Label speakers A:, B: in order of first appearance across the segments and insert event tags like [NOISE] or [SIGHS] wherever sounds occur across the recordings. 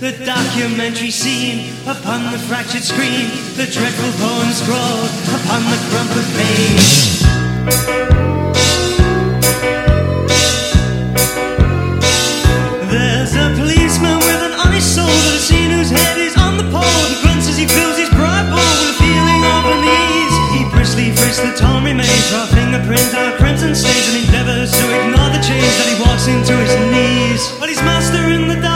A: the documentary scene upon the fractured screen, the dreadful poem scrawled upon the crumpled page. There's a policeman with an honest soul that has seen whose head is on the pole. He grunts as he fills his pride bowl with a feeling of unease. He briskly frisks the torn remains, raw fingerprints on crimson stains, and endeavors to ignore the change that he walks into his knees. But his master in the dark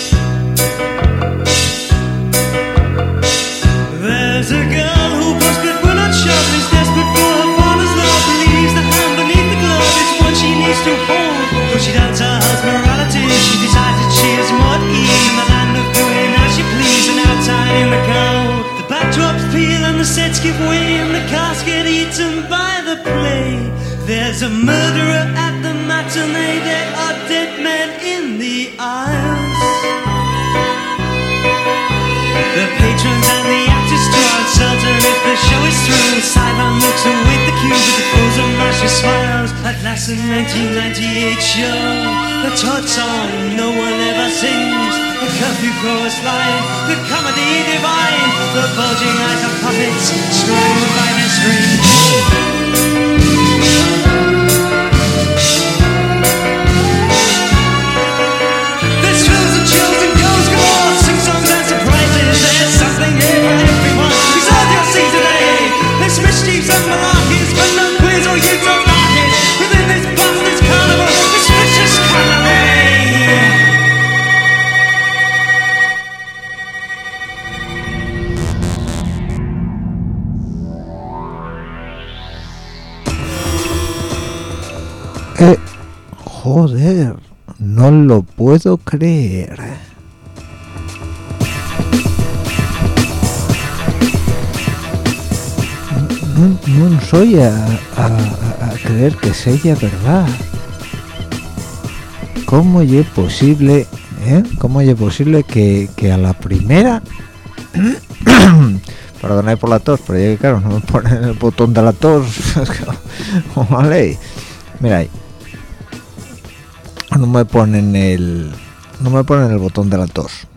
A: To hold. But she doubts her husband's morality. She decides that she is ease in the land of doing as she please and outside in the cold. The backdrops peel and the sets give way and the cast get eaten by the play. There's a murderer at the matinee. There are dead men in the aisles. The patrons and the actors are uncertain if the show is through. Sideline looks await the cue with the mashy smiles. At last, in 1998 show, the Todd song no one ever sings. The curfew chorus line, the comedy divine, the bulging eyes of puppets strung by the strings. No
B: lo puedo creer. No, no soy a, creer que sea verdad. ¿Cómo es posible, eh? ¿Cómo es posible que, a la primera... [COUGHS] Perdonad por la tos, pero ya que claro, no me ponen el botón de la tos. [LAUGHS] vale. Mira ahí. No me ponen el... No me ponen el botón de la tos.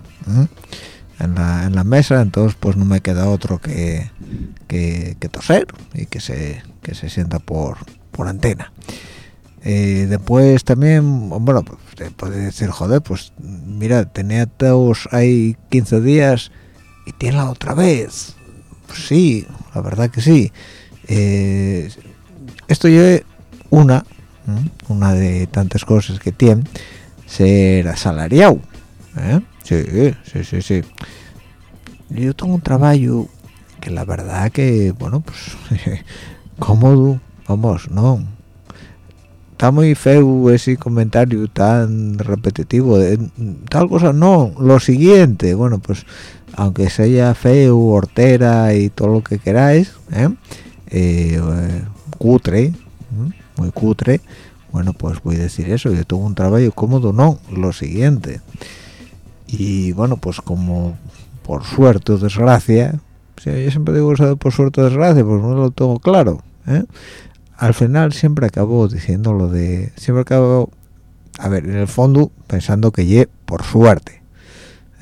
B: En la, en mesa, entonces pues no me queda otro que, que, toser y que se, que se sienta por, por antena. Eh, después también, bueno, pues, puede decir, joder, pues mira, tenía tos ahí 15 días y tiene la otra vez. Pues sí, la verdad que sí. Eh, esto yo una, ¿m? una de tantas cosas que tiene, ser asalariado. ¿eh? Sí, sí, sí, sí. Yo tengo un trabajo que la verdad que, bueno, pues [LAUGHS] cómodo, vamos, no. Está muy feo ese comentario tan repetitivo de tal cosa, no, lo siguiente, bueno, pues aunque sea feo, hortera y todo lo que queráis, ¿eh? Eh, eh, cutre, ¿eh? Muy cutre, bueno, pues voy a decir eso, yo tengo un trabajo cómodo, no, lo siguiente. y bueno pues como por suerte o desgracia yo siempre digo eso por suerte o desgracia pues no lo tengo claro ¿eh? al final siempre acabo diciendo lo de siempre acabo a ver en el fondo pensando que por suerte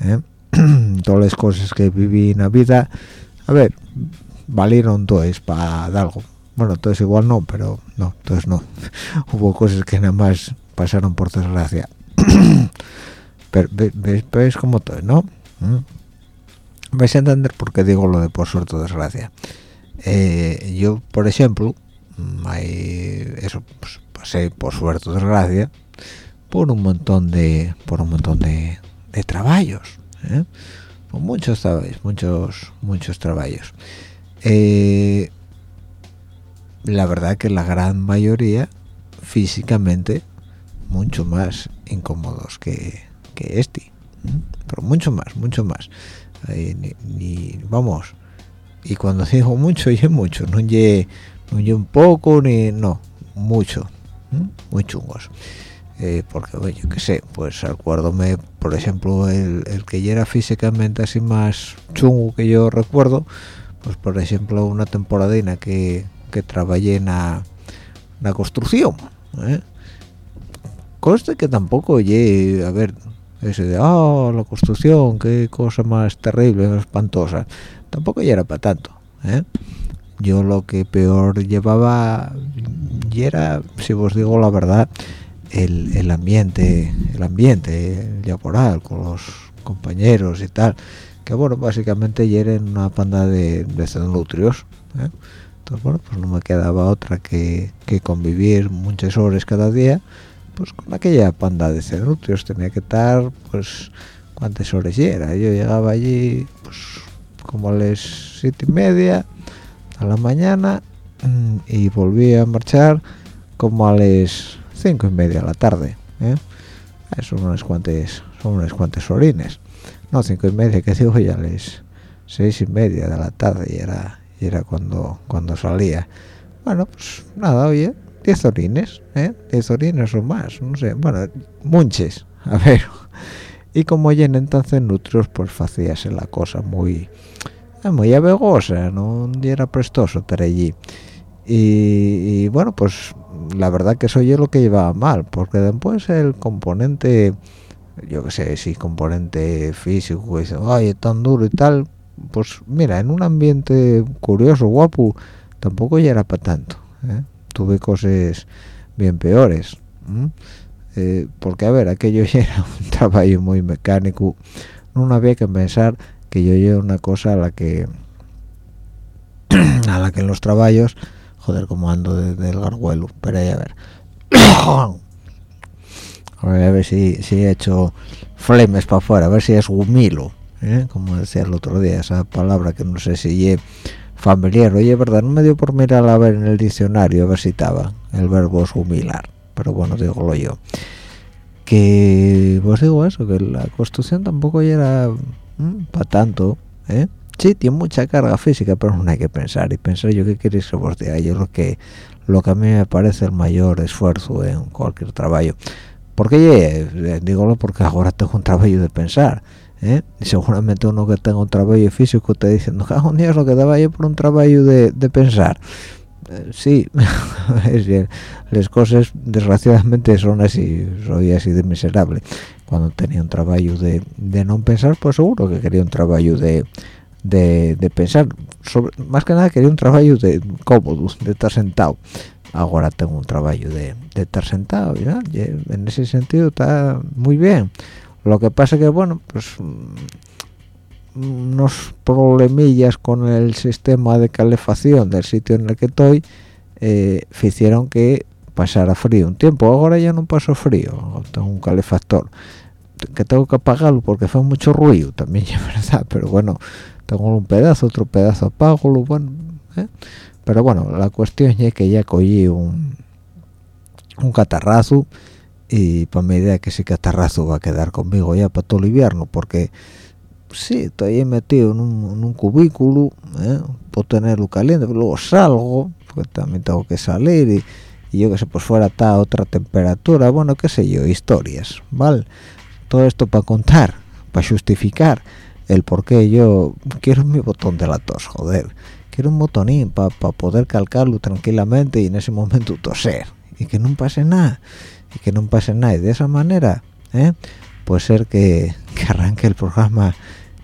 B: ¿eh? [CLEARS THROAT] todas las cosas que viví en la vida a ver valieron todas para algo bueno entonces igual no pero no entonces no. [LAUGHS] Hubo cosas que nada más pasaron por desgracia. [COUGHS] Pero veis como todo no ¿Mm? vais a entender por qué digo lo de por suerte o desgracia. Eh, yo por ejemplo mm, hay eso pues, pasé por suerte o desgracia por un montón de por un montón de, de trabajos ¿eh? muchos trabajos muchos muchos trabajos eh, la verdad que la gran mayoría físicamente mucho más incómodos que, que este pero mucho más mucho más. Vamos. Y cuando [LAUGHS] digo mucho y mucho no ye, no un poco ni no mucho muy chungos. Eh, porque bueno, yo qué sé pues acuérdome por ejemplo el, el, que ya era físicamente así más chungo que yo recuerdo pues por ejemplo una temporadina que, que trabajé en la, construcción ¿eh? conste que tampoco oye a ver ese de oh la construcción qué cosa más terrible espantosa tampoco ya era para tanto ¿eh? yo lo que peor llevaba y era si os digo la verdad el, el ambiente el ambiente laboral con los compañeros y tal que bueno básicamente ya eran una panda de, de cenutrios ¿eh? Entonces bueno pues no me quedaba otra que, que convivir muchas horas cada día pues con aquella panda de cenutrios tenía que estar pues cuántas horas era. Yo llegaba allí pues como a las siete y media a la mañana mm, y volví a marchar como a las cinco y media a la tarde ¿eh? son unas cuantas son unas cuantas orines no cinco y media que digo ya a las seis y media de la tarde y era y era cuando cuando salía bueno pues nada oye 10 orines, ¿eh? 10 orines o más, no sé, bueno, munches, a ver. Y como llena entonces nutrios, pues hacíase la cosa muy muy abegosa, no era prestoso estar allí. Y, bueno, pues la verdad que eso yo lo que llevaba mal, porque después el componente, yo qué sé, si componente físico, dice, ay, tan duro y tal, pues mira, en un ambiente curioso, guapo, tampoco ya era para tanto. ¿eh? tuve cosas bien peores eh, porque a ver aquello ya era [LAUGHS] un trabajo muy mecánico no había que pensar que yo era una cosa a la que [CLEARS THROAT] a la que en los trabajos joder como ando desde el garguelo pero [COUGHS] a ver a ver si, si he hecho flemes para afuera a ver si es humilo ¿eh? como decía el otro día esa palabra que no sé si he familiar oye verdad no me dio por mirar a ver en el diccionario a ver si estaba el verbo sumilar pero bueno digo yo. Que pues digo eso que la construcción tampoco era para tanto ¿eh? sí tiene mucha carga física pero no hay que pensar y pensar yo qué queréis que vos diga. Yo lo que lo que a mí me parece el mayor esfuerzo en cualquier trabajo. Porque eh, digo porque ahora tengo un trabajo de pensar ¿eh? seguramente uno que tenga un trabajo físico te diciendo en Dios lo que daba yo por un trabajo de, de pensar eh, sí [LAUGHS] las cosas desgraciadamente son así. Soy así de miserable. Cuando tenía un trabajo de, de no pensar pues seguro que quería un trabajo de, de, pensar. Más que nada quería un trabajo de cómodo de estar sentado. Ahora tengo un trabajo de, de estar sentado y en ese sentido está muy bien lo que pasa que bueno pues mm, unos problemillas con el sistema de calefacción del sitio en el que estoy eh, hicieron que pasara frío un tiempo ahora ya no paso frío tengo un calefactor que tengo que apagarlo porque fue mucho ruido también [LAUGHS] es verdad pero bueno tengo un pedazo otro pedazo apago bueno ¿eh? pero bueno la cuestión es que ya cogí un un catarrazo y para mi idea que ese catarrazo va a quedar conmigo ya para todo el invierno porque sí estoy metido en un, cubículo ¿eh? puedo tenerlo caliente pero luego salgo porque también tengo que salir y, yo que sé pues fuera está otra temperatura bueno qué sé yo historias vale todo esto para contar para justificar el por qué yo quiero mi botón de la tos joder. Quiero un botonín para poder calcarlo tranquilamente y en ese momento toser y que no pase nada y que no pase nada y de esa manera ¿eh? puede ser que, arranque el programa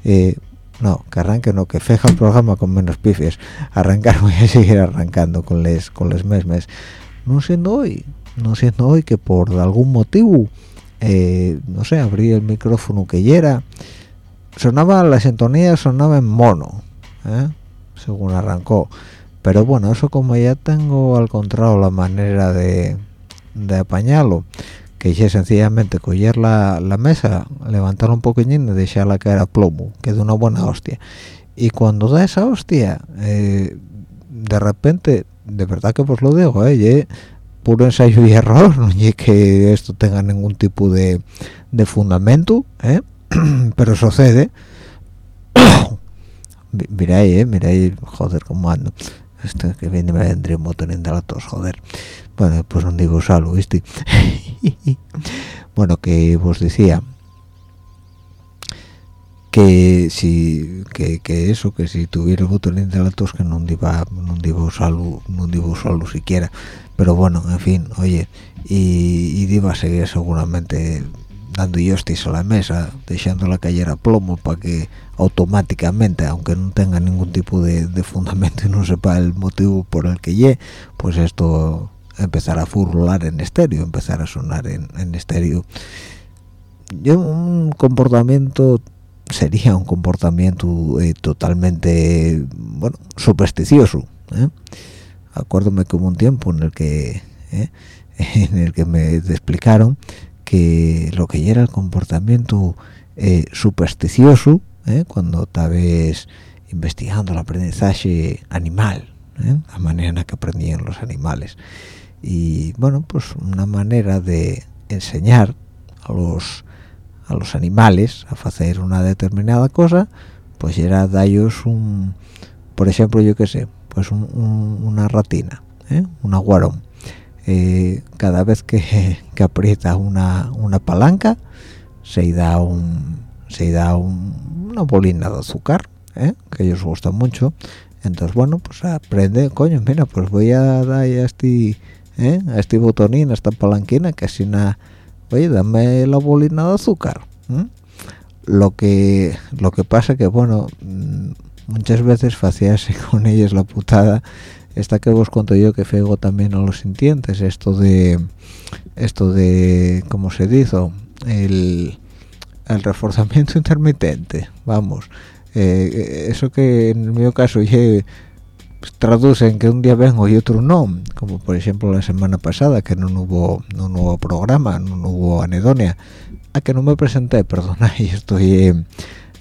B: eh, no, que arranque no, que feja el programa con menos pifies arrancar [LAUGHS] voy a seguir arrancando con les con les mesmes. No siendo hoy no siendo hoy que por algún motivo eh, no sé abrí el micrófono que yera sonaba la sintonía sonaba en mono según arrancó. Pero bueno eso como ya tengo al contrario la manera de, de apañarlo que es sencillamente coger la, la mesa levantar un poquillín y dejarla caer a plomo que de una buena hostia y cuando da esa hostia eh, de repente de verdad que pues lo digo eh, puro ensayo y error [LAUGHS] no es que esto tenga ningún tipo de, de fundamento ¿eh? [CLEARS THROAT] pero sucede [COUGHS] mira ahí, eh, mira ahí, joder, cómo ando. Esto que viene me vendría un motor de la tos, joder. Bueno, pues no digo salud, ¿viste? [LAUGHS] bueno, que vos decía que si que, que, eso que si tuviera botón de la tos que no no digo salud no digo siquiera pero bueno en fin oye y, y iba a seguir seguramente dando hostis a la mesa, dejándola caer a plomo para que automáticamente, aunque no tenga ningún tipo de, fundamento [LAUGHS] y no sepa el motivo por el que lle, pues esto empezará a furlar en estéreo, empezar a sonar en, estéreo. Yo un comportamiento sería un comportamiento eh, totalmente bueno supersticioso ¿eh? acuérdome que hubo un tiempo en el que ¿eh? [LAUGHS] en el que me explicaron que lo que era el comportamiento eh, supersticioso eh, cuando estabas investigando el aprendizaje animal eh, la manera en que aprendían los animales y bueno pues una manera de enseñar a los a los animales a hacer una determinada cosa pues era darles un por ejemplo yo qué sé pues una ratina un aguarón. Eh, cada vez que, [LAUGHS] aprieta una, palanca se da un se da una bolina de azúcar ¿eh? que ellos gustan mucho. Entonces bueno pues aprende coño mira pues voy a dar a este ¿eh? a este botonín a esta palanquina que nada oye dame la bolina de azúcar lo que lo que pasa que bueno mm, muchas veces faciarse [LAUGHS] con ellos la putada esta que vos cuento yo que fego también a los sintientes esto de esto de cómo se dice el, el reforzamiento [LAUGHS] intermitente vamos. Eh, eso que en mi caso ya traducen que un día vengo y otro no como por ejemplo la semana pasada que no hubo no hubo programa no hubo anedonia a que no me presenté [LAUGHS] perdona y estoy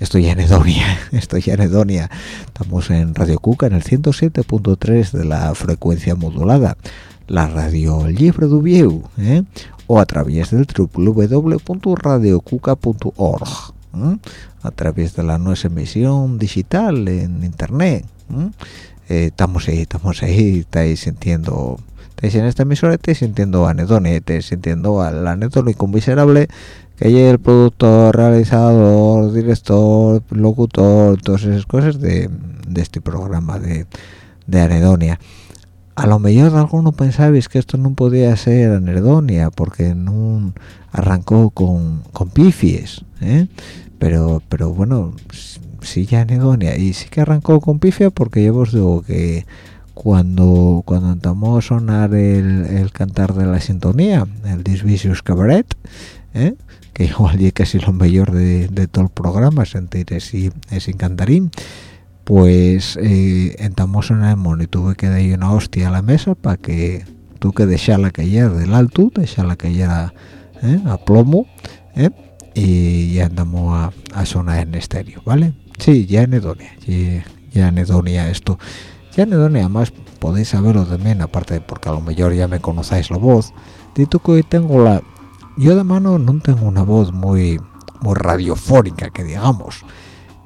B: estoy en Edonia, [LAUGHS] estoy en Edonia. Estamos en Radio Cuca en el 107.3 de la frecuencia modulada, la radio libre de Vieu, ¿eh? o a través del www.radiocuca.org, ¿eh? a través de la nueva emisión digital en internet. ¿eh? Estamos ahí, estamos ahí, estáis sintiendo estáis en esta emisora, estáis sintiendo anedonia, estáis sintiendo al anedónico miserable que hay el productor, realizador, director, locutor, todas esas cosas de, este programa de, Anedonia. A lo mejor alguno pensabais que esto no podía ser Anedonia porque no arrancó con, con pifies, ¿eh? pero pero bueno, sí ya Anedonia y sí que arrancó con pifia porque yo os digo que cuando cuando entramos a sonar el, cantar de la sintonía, el Disvicious Cabaret, ¿eh? que igual es casi lo mejor de, todo el programa, sentir ese, ese cantarín, pues eh, entramos en el mono y tuve que dar una hostia a la mesa para que tú que la caer del alto, la caer ¿eh? a plomo, ¿eh? y ya andamos a, sonar en estéreo, ¿vale? Sí, ya en Edonia, ya, en Edonia esto. Ya en Edonia, además, podéis saberlo también, aparte porque a lo mejor ya me conocéis la voz, dito que hoy tengo la yo de mano no tengo una voz muy muy radiofónica que digamos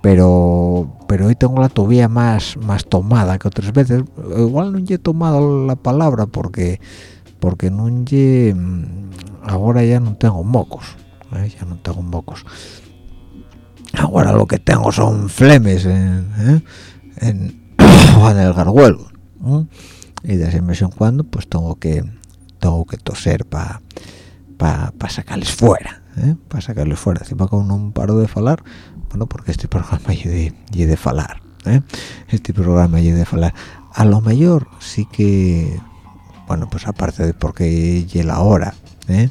B: pero pero hoy tengo la tobilla más más tomada que otras veces igual no he tomado la palabra porque porque no he ahora ya no tengo mocos ¿eh? ya no tengo mocos ahora lo que tengo son flemes en, ¿eh? en, [COUGHS] el garguelo y de vez en cuando pues tengo que tengo que toser para pa, sacarles fuera ¿eh? para sacarles fuera encima con un paro de falar bueno porque este [LAUGHS] programa y de, de falar ¿eh? este programa y de falar a lo mejor sí que bueno pues aparte de porque llega la hora ¿eh?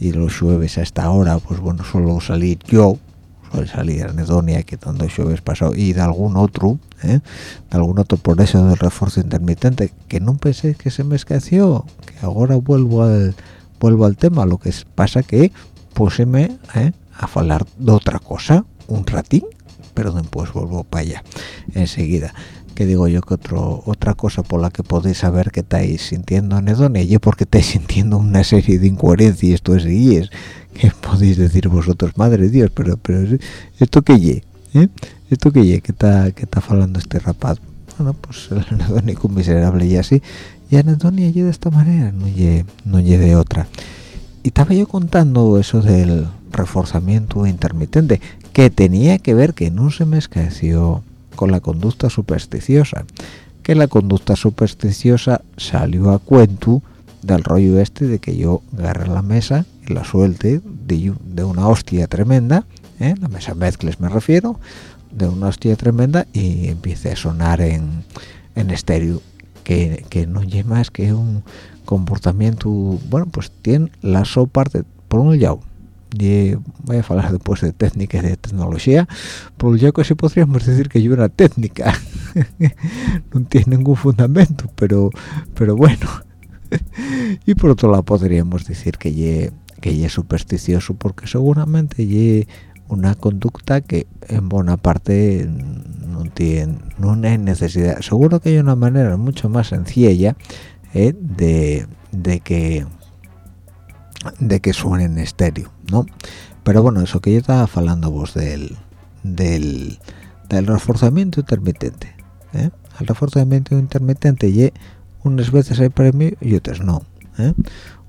B: y los jueves a esta hora pues bueno solo salir yo suele salir Anedonia que tanto jueves pasó y de algún otro ¿eh? de algún otro por eso del refuerzo intermitente que no pensé que se me escació que ahora vuelvo al vuelvo al tema lo que pasa que puseme ¿eh? a hablar de otra cosa un ratín pero después vuelvo para allá enseguida que digo yo que otro, otra cosa por la que podéis saber que estáis sintiendo anedonia y porque estáis sintiendo una serie de incoherencias esto es y es que podéis decir vosotros madre Dios pero pero esto que ye ¿eh? esto que ye que está que está hablando este rapaz bueno pues el anedónico miserable y así. Y anedonia ye de esta manera no ye no ye de otra. Y estaba yo contando eso del reforzamiento intermitente que tenía que ver que no se me escaeció con la conducta supersticiosa que la conducta supersticiosa salió a cuento del rollo este de que yo agarre la mesa y la suelte de, una hostia tremenda ¿eh? la mesa mezcles me refiero de una hostia tremenda y empiece a sonar en, en estéreo que, que no lleva más que un comportamiento bueno pues tiene la so parte por un lado y voy a hablar después de técnicas de tecnología por ya que sí podríamos decir que yo una técnica. [LAUGHS] No tiene ningún fundamento pero pero bueno. [LAUGHS] Y por otro lado podríamos decir que ye, que es supersticioso porque seguramente ye una conducta que en buena parte no tiene no hay necesidad. Seguro que hay una manera mucho más sencilla eh, de, de que de que suene en estéreo no pero bueno eso que yo estaba hablando vos del del, del reforzamiento intermitente ¿eh? el reforzamiento intermitente y unas veces hay premio y otras no ¿eh?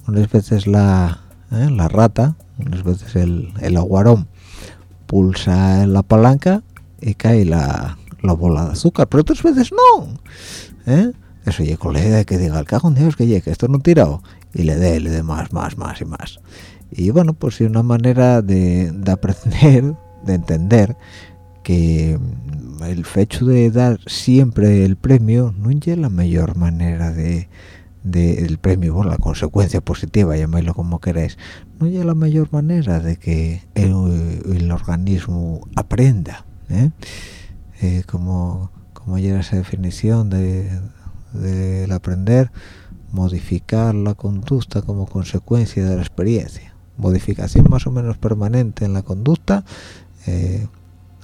B: unas veces la ¿eh? la rata unas veces el, el aguarón pulsa la palanca y cae la, la bola de azúcar pero otras veces no ¿eh? eso y colega que diga el cajón Dios que esto no tirado y le dé le dé más más más y más y bueno pues es una manera de, aprender de entender que el hecho de dar siempre el premio no es la mayor manera de, el premio, bueno, la consecuencia positiva, llamadlo como queráis, no es la mayor manera de que el, organismo aprenda, ¿eh? Eh, como, como ya esa definición de, del aprender modificar la conducta como consecuencia de la experiencia. Modificación más o menos permanente en la conducta eh,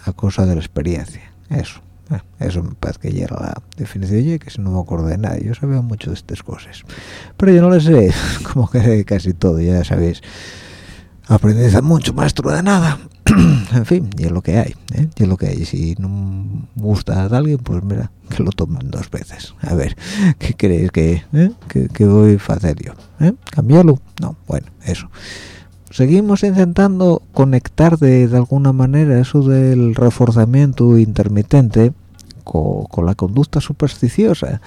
B: a causa de la experiencia. Eso eh, eso me parece que ya era la definición que si no me acuerdo de nada yo sabía mucho de estas cosas. Pero yo no le sé [LAUGHS] como que casi todo ya sabéis. Aprendiza mucho maestro de nada [CLEARS THROAT] en fin y es lo que hay ¿eh? y es lo que hay si no gusta a alguien pues mira que lo tomen dos veces a ver [LAUGHS] qué creéis que, ¿eh? voy a hacer yo ¿Eh? cambiarlo no bueno eso seguimos intentando conectar de, de, alguna manera eso del reforzamiento intermitente con, con la conducta supersticiosa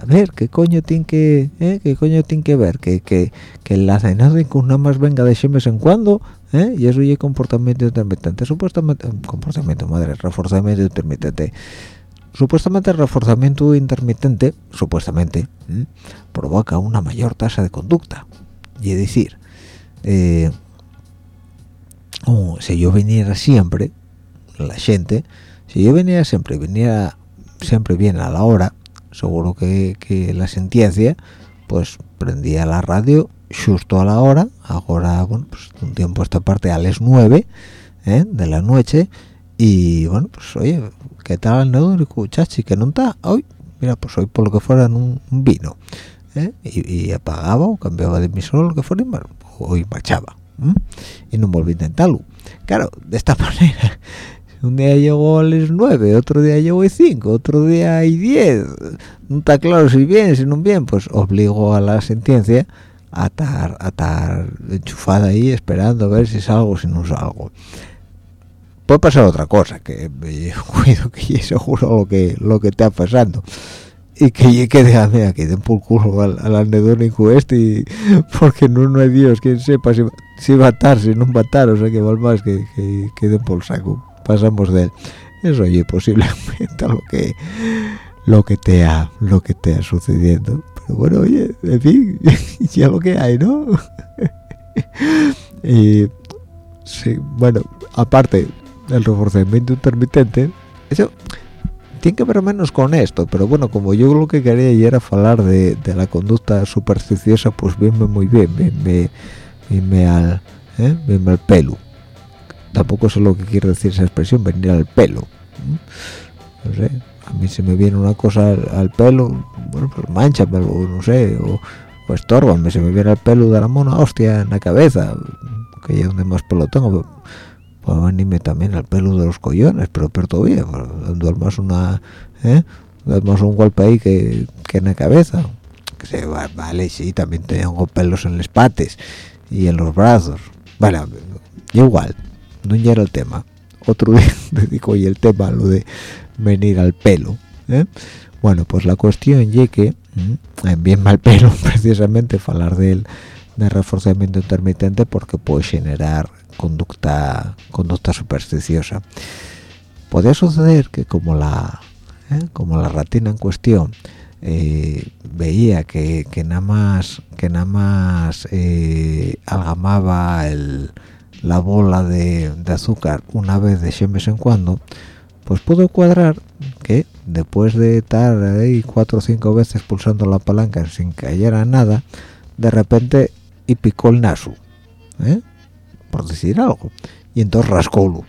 B: a ver qué coño tiene que eh? qué coño tiene que ver que que que la de nada más venga de vez en cuando ¿eh? y eso y comportamiento intermitente supuestamente comportamiento madre reforzamiento intermitente supuestamente el reforzamiento intermitente supuestamente provoca una mayor tasa de conducta y es decir eh, si yo viniera siempre la gente si yo venía siempre viniera siempre bien a la hora seguro que, que la sentencia pues prendía la radio justo a la hora ahora bueno pues un tiempo esta parte a las 9 ¿eh? de la noche y bueno pues oye qué tal el nedo chachi que no está hoy mira pues hoy por lo que fuera un, vino ¿eh? y, apagaba o cambiaba de emisor lo que fuera y hoy marchaba y no volví a intentarlo claro de esta [LAUGHS] manera un día llegó a las 9, otro día llegó a 5, otro día hay 10. No está claro si bien, si no bien, pues obligó a la sentencia a estar, a estar enchufada ahí esperando a ver si salgo si no salgo. puede pasar otra cosa que [LAUGHS] cuido que seguro lo que lo que está pasando y que llegue que déjame aquí den por culo al, al anedónico este [LAUGHS] porque no, no hay Dios quien sepa si, si va a estar si no va a estar o sea que vale más que, que, que den por saco pasamos de él. Eso oye posiblemente [LAUGHS] lo que lo que te ha lo que te ha sucediendo. Pero bueno oye en fin [LAUGHS] ya lo que hay no [LAUGHS] y sí bueno aparte del reforzamiento intermitente eso tiene que ver menos con esto pero bueno como yo lo que quería era hablar de, de la conducta supersticiosa pues venme muy bien venme, venme al ¿eh? al pelo tampoco sé lo que quiere decir esa expresión venir al pelo no sé a mí se me viene una cosa al, pelo bueno pues mancha pero no sé o, o estorba se me viene el pelo de la mona hostia en la cabeza que ya donde más pelo tengo puede venirme también al pelo de los collones pero pero todavía dando más una ¿eh? más un golpe ahí que, que en la cabeza que se vale sí también tengo pelos en las patas y en los brazos bueno igual no era el tema otro [LAUGHS] día dedico y el tema lo de venir al pelo ¿eh? bueno pues la cuestión es que en bien mal pelo [LAUGHS] precisamente hablar del, del reforzamiento intermitente porque puede generar conducta conducta supersticiosa podría suceder que como la ¿eh? como la ratina en cuestión eh, veía que, que, nada más que nada más eh, algamaba el, la bola de, azúcar una vez de vez en cuando pues puedo cuadrar que después de estar ahí cuatro o cinco veces pulsando la palanca sin que cayera nada de repente y picó el nasu ¿eh? por decir algo y entonces rascólo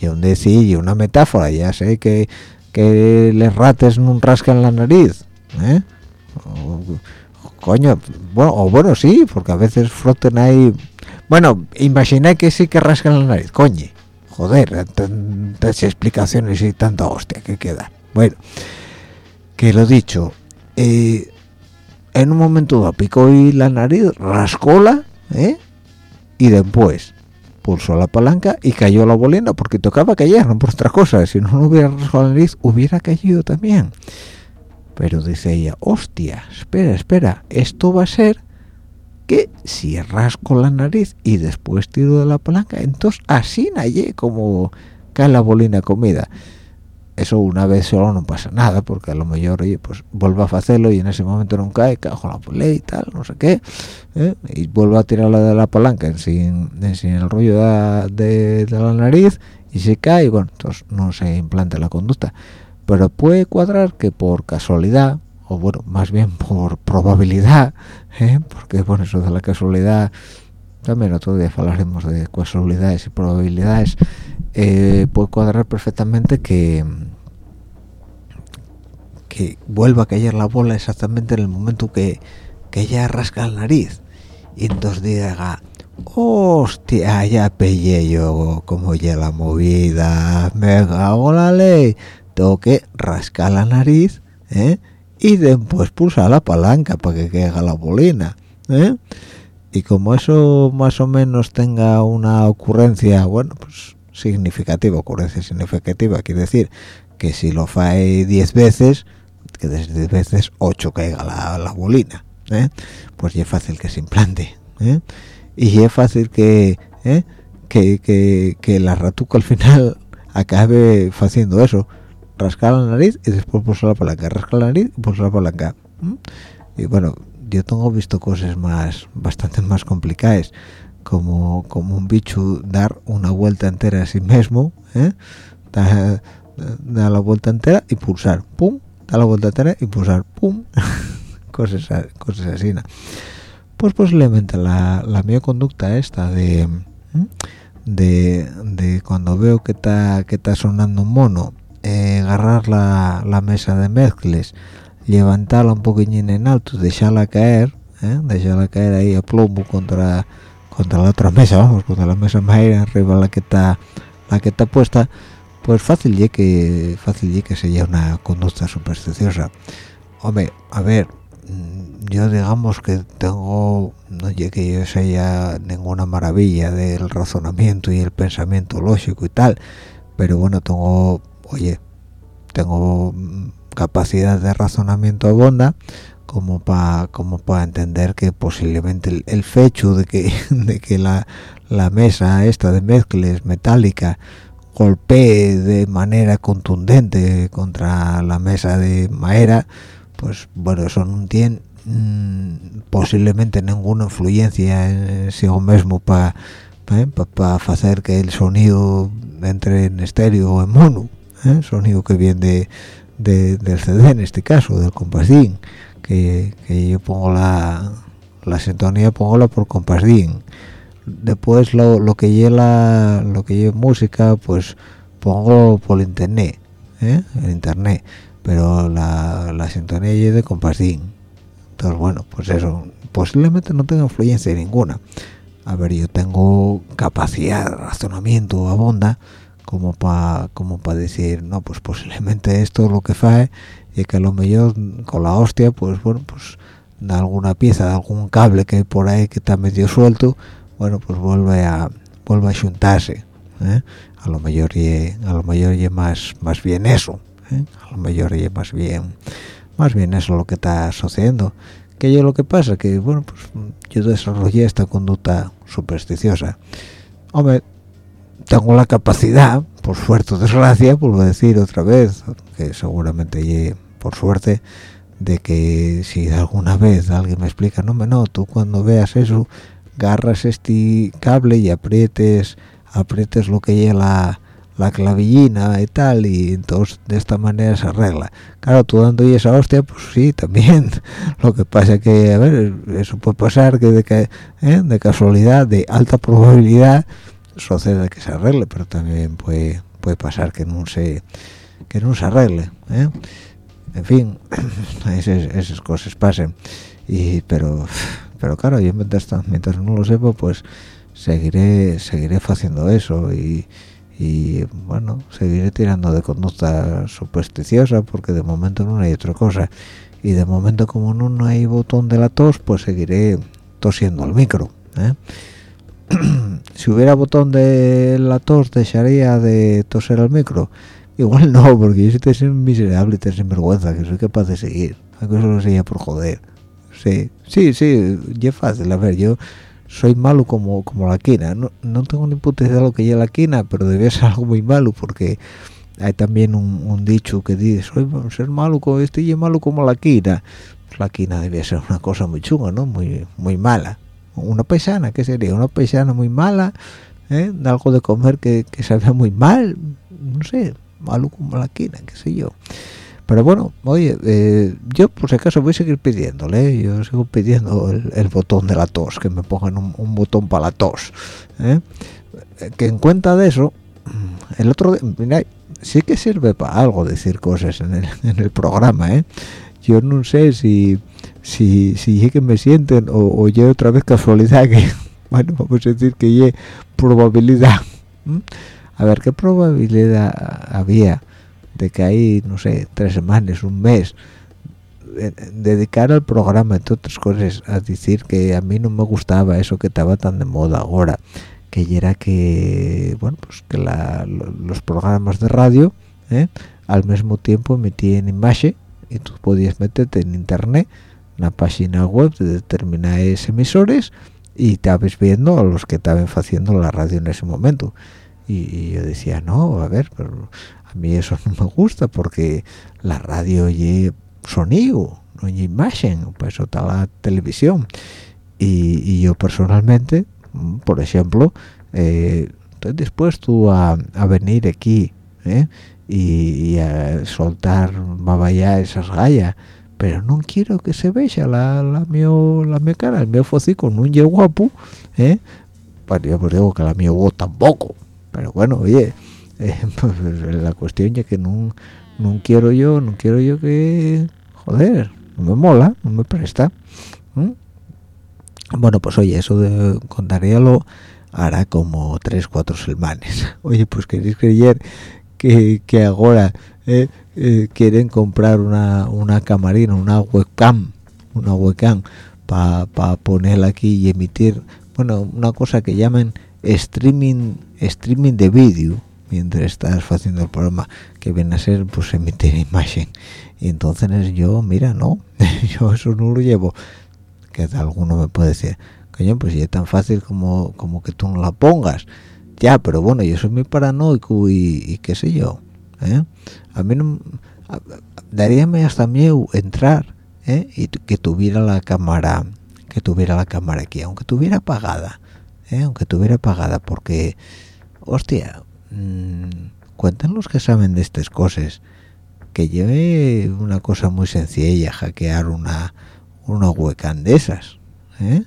B: y un decir y una metáfora ya sé que que les rates no rascan la nariz ¿eh? o, coño o bueno sí porque a veces froten ahí bueno imaginé que sí que rascan la nariz coño joder tantas explicaciones y tanta hostia que queda bueno que lo dicho eh, en un momento dado picó y la nariz rascóla ¿eh? y después pulsó la palanca y cayó la bolina porque tocaba caer, no por otra cosa. Si no, no hubiera rascado la nariz, hubiera caído también. Pero dice ella, hostia, espera, espera, esto va a ser que si rasco la nariz y después tiro de la palanca, entonces así nayé como cae la bolina comida. Eso una vez solo no pasa nada porque a lo mejor oye pues vuelvo a hacerlo y en ese momento no cae cajo la polea y tal no sé qué ¿eh? y vuelvo a tirar la de la palanca sin, sin el rollo de, de, la nariz y se cae bueno entonces no se implanta la conducta. Pero puede cuadrar que por casualidad o bueno más bien por probabilidad ¿eh? porque bueno eso de la casualidad también otro día hablaremos de casualidades y probabilidades eh, puede cuadrar perfectamente que que vuelva a caer la bola exactamente en el momento que, que ella rasca la nariz y entonces diga hostia ya pillé yo como ya la movida me hago la ley tengo que rascar la nariz ¿eh? Y después pulsar la palanca para que caiga la bolina ¿eh? y como eso más o menos tenga una ocurrencia bueno pues significativa ocurrencia significativa quiere decir que si lo fae 10 veces que de 10 veces 8 caiga la, la bolina ¿eh? pues ya es fácil que se implante ¿eh? y es fácil ¿eh? que, que, que la ratuca al final [LAUGHS] acabe haciendo eso rascar la nariz y después pulsar la palanca. Rascar la nariz y pulsar la palanca. Y bueno yo tengo visto cosas más bastante más complicadas como como un bicho dar una vuelta entera a sí mismo ¿eh? da, da, la vuelta entera y pulsar. Pum da la vuelta entera y pulsar. Pum. [LAUGHS] Cosas cosas así ¿no? pues posiblemente la, la mi conducta esta de, de de cuando veo que está que está sonando un mono eh, agarrar la, la mesa de mezcles levantarla un poquillín en alto dejarla caer ¿eh? dejarla caer ahí a plomo contra contra la otra mesa vamos contra la mesa más arriba la que está la que está puesta pues fácil ya que fácil ya que sería una conducta supersticiosa hombre a ver yo digamos que tengo no llegué que yo sea ninguna maravilla del razonamiento y el pensamiento lógico y tal pero bueno tengo oye tengo capacidad de razonamiento abonda como para como para entender que posiblemente el, fecho de que [LAUGHS] de que la, la mesa esta de mezcles metálica golpee de manera contundente contra la mesa de madera pues bueno eso no tiene mm, posiblemente ninguna influencia en sí mismo para para hacer que el sonido entre en estéreo o en mono ¿eh? sonido que viene de, del CD en este caso del compasín que, que, yo pongo la la sintonía pongo la por compasín después lo, lo que lleva lo que lleva música pues pongo por internet ¿eh? en internet pero la, la sintonía es de compasín entonces bueno pues eso posiblemente no tenga influencia ninguna a ver yo tengo capacidad de razonamiento abonda como para como para decir no pues posiblemente esto es lo que fae y que a lo mejor con la hostia pues bueno pues de alguna pieza de algún cable que hay por ahí que está medio suelto bueno pues vuelve a vuelve a juntarse ¿eh? a lo mejor y a lo mejor y más más bien eso ¿eh? a lo mejor y más bien más bien eso lo que está sucediendo que yo lo que pasa que bueno pues yo desarrollé esta conducta supersticiosa hombre tengo la capacidad por suerte o desgracia vuelvo a decir otra vez que seguramente por suerte de que si alguna vez alguien me explica no no tú cuando veas eso agarras este cable y aprietes aprietes lo que lleva la, la clavillina y tal y entonces de esta manera se arregla claro tú dando y esa hostia pues sí también [LAUGHS] lo que pasa que a ver eso puede pasar que de, ¿eh? de casualidad de alta probabilidad sucede que se arregle pero también puede puede pasar que no se que no se arregle ¿eh? en fin [CLEARS THROAT] esas, esas cosas pasen y pero pero claro yo mientras, mientras no lo sepa pues seguiré seguiré haciendo eso y, bueno seguiré tirando de conducta supersticiosa porque de momento no hay otra cosa y de momento como no, hay botón de la tos pues seguiré tosiendo al micro ¿eh? [CLEARS THROAT] si hubiera botón de la tos dejaría de toser al micro. Igual no porque yo soy miserable y sin vergüenza que soy capaz de seguir. Aunque solo sería por joder. Sí, sí, sí, es fácil, a ver, yo soy malo como como la quina, no, no tengo ni puta idea de lo que es la quina, pero debe ser [LAUGHS] algo muy malo porque hay también un, dicho que dice, soy ser malo como este y malo como la quina, pues la quina debe ser una cosa muy chunga, ¿no? Muy muy mala. Una paisana, ¿qué sería? Una paisana muy mala, ¿eh? Algo de comer que, que sabía muy mal, no sé, malo como la quina, qué sé yo pero bueno oye eh, yo por si acaso voy a seguir pidiéndole yo sigo pidiendo el, botón de la tos que me pongan un, botón para la tos ¿eh? que en cuenta de eso el otro mira sí que sirve para algo decir cosas en el, programa ¿eh? yo no sé si si si que me sienten o, o otra vez casualidad que [LAUGHS] bueno vamos a decir que ye probabilidad a ver qué probabilidad había de que hay, no sé, tres semanas, un mes, dedicar al programa, entre otras cosas, a decir que a mí no me gustaba eso que estaba tan de moda ahora, que era que, bueno, pues que los programas de radio, ¿eh? al mismo tiempo emitían imagen y tú podías meterte en internet, una página web de determinados emisores y estabas viendo a los que estaban haciendo la radio en ese momento. Y, yo decía, no, a ver, a mí eso no me gusta porque la radio y sonido no hay imagen pues eso está la televisión y, yo personalmente por ejemplo eh, estoy dispuesto a, venir aquí ¿eh? y, a soltar babaya esas gallas pero no quiero que se vea la, la, mio, la mi cara. El mío con un ye guapo ¿eh? pues yo pues digo que la mía tampoco. Pero bueno oye [LAUGHS] eh, pues, la cuestión ya que no, no quiero yo no quiero yo que joder no me mola no me presta bueno pues oye eso de contaríalo hará como tres cuatro semanas. [LAUGHS] Oye pues queréis creer que, que ahora eh, eh, quieren comprar una, una camarina una webcam una webcam para pa ponerla aquí y emitir bueno una cosa que llaman streaming streaming de vídeo mientras estás haciendo el programa que viene a ser pues emitir imagen. Y entonces yo mira no [LAUGHS] yo eso no lo llevo. Que alguno me puede decir coño pues ya es tan fácil como como que tú no la pongas ya pero bueno yo soy muy paranoico y, qué sé yo ¿eh? a mí no daríame hasta miedo entrar ¿eh? y que tuviera la cámara que tuviera la cámara aquí aunque tuviera apagada ¿eh? aunque tuviera apagada porque hostia mmm, cuentan los que saben de estas cosas que lleve una cosa muy sencilla hackear una una webcam de esas ¿eh?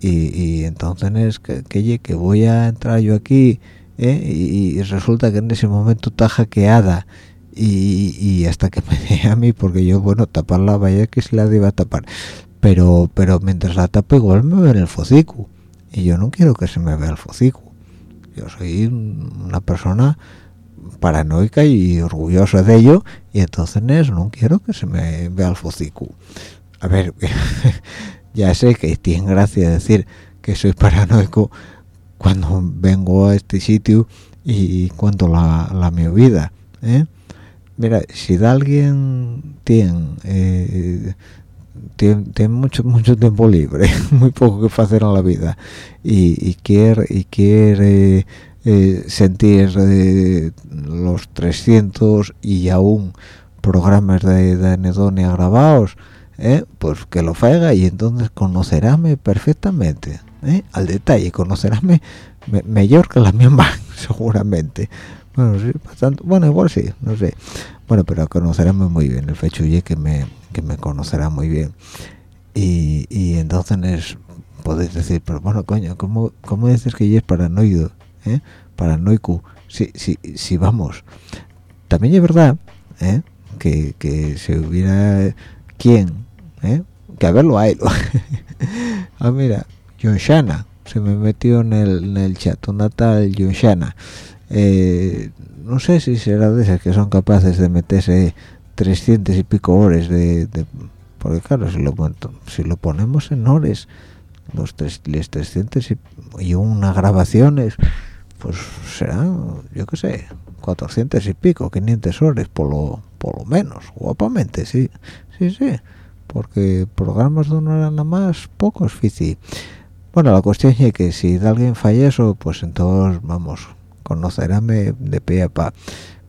B: y, entonces es que, que, voy a entrar yo aquí ¿eh? y, resulta que en ese momento está hackeada y, hasta que me dé a mí porque yo bueno tapar la valla que se la deba tapar. Pero pero mientras la tapo igual me ven el focico y yo no quiero que se me vea el focico yo soy una persona paranoica y orgullosa de ello y entonces no quiero que se me vea el focico a ver [LAUGHS] ya sé que tiene gracia decir que soy paranoico cuando vengo a este sitio y cuento la, la mi vida ¿eh? mira si alguien tiene eh, tiene, mucho mucho tiempo libre [LAUGHS] muy poco que hacer en la vida y, quiere y quiere eh, sentir los 300 y aún programas de, de anedonia grabados ¿eh? pues que lo haga y entonces conoceráme perfectamente ¿eh? al detalle conoceráme mejor que la misma [LAUGHS] seguramente bueno sí, bastante, bueno igual sí no sé bueno pero conoceráme muy bien el fecho y que me que me conocerá muy bien y, y entonces podéis decir pero bueno coño cómo, cómo dices que yo es ¿eh? paranoico si, si, si vamos también es verdad ¿eh? que, que se hubiera quien ¿eh? que a verlo hay [LAUGHS] ah mira John Shana se me metió en el, en el chat un tal John Shana eh, no sé si será de esas que son capaces de meterse 300 y pico horas de, porque claro si lo si lo ponemos en horas los, tres, 300 y, y una grabaciones pues será yo qué sé 400 y pico 500 horas por lo por lo menos guapamente sí sí sí porque programas de una hora nada más pocos fici bueno la cuestión es que si alguien falla eso pues entonces vamos conoceráme de pie a pa.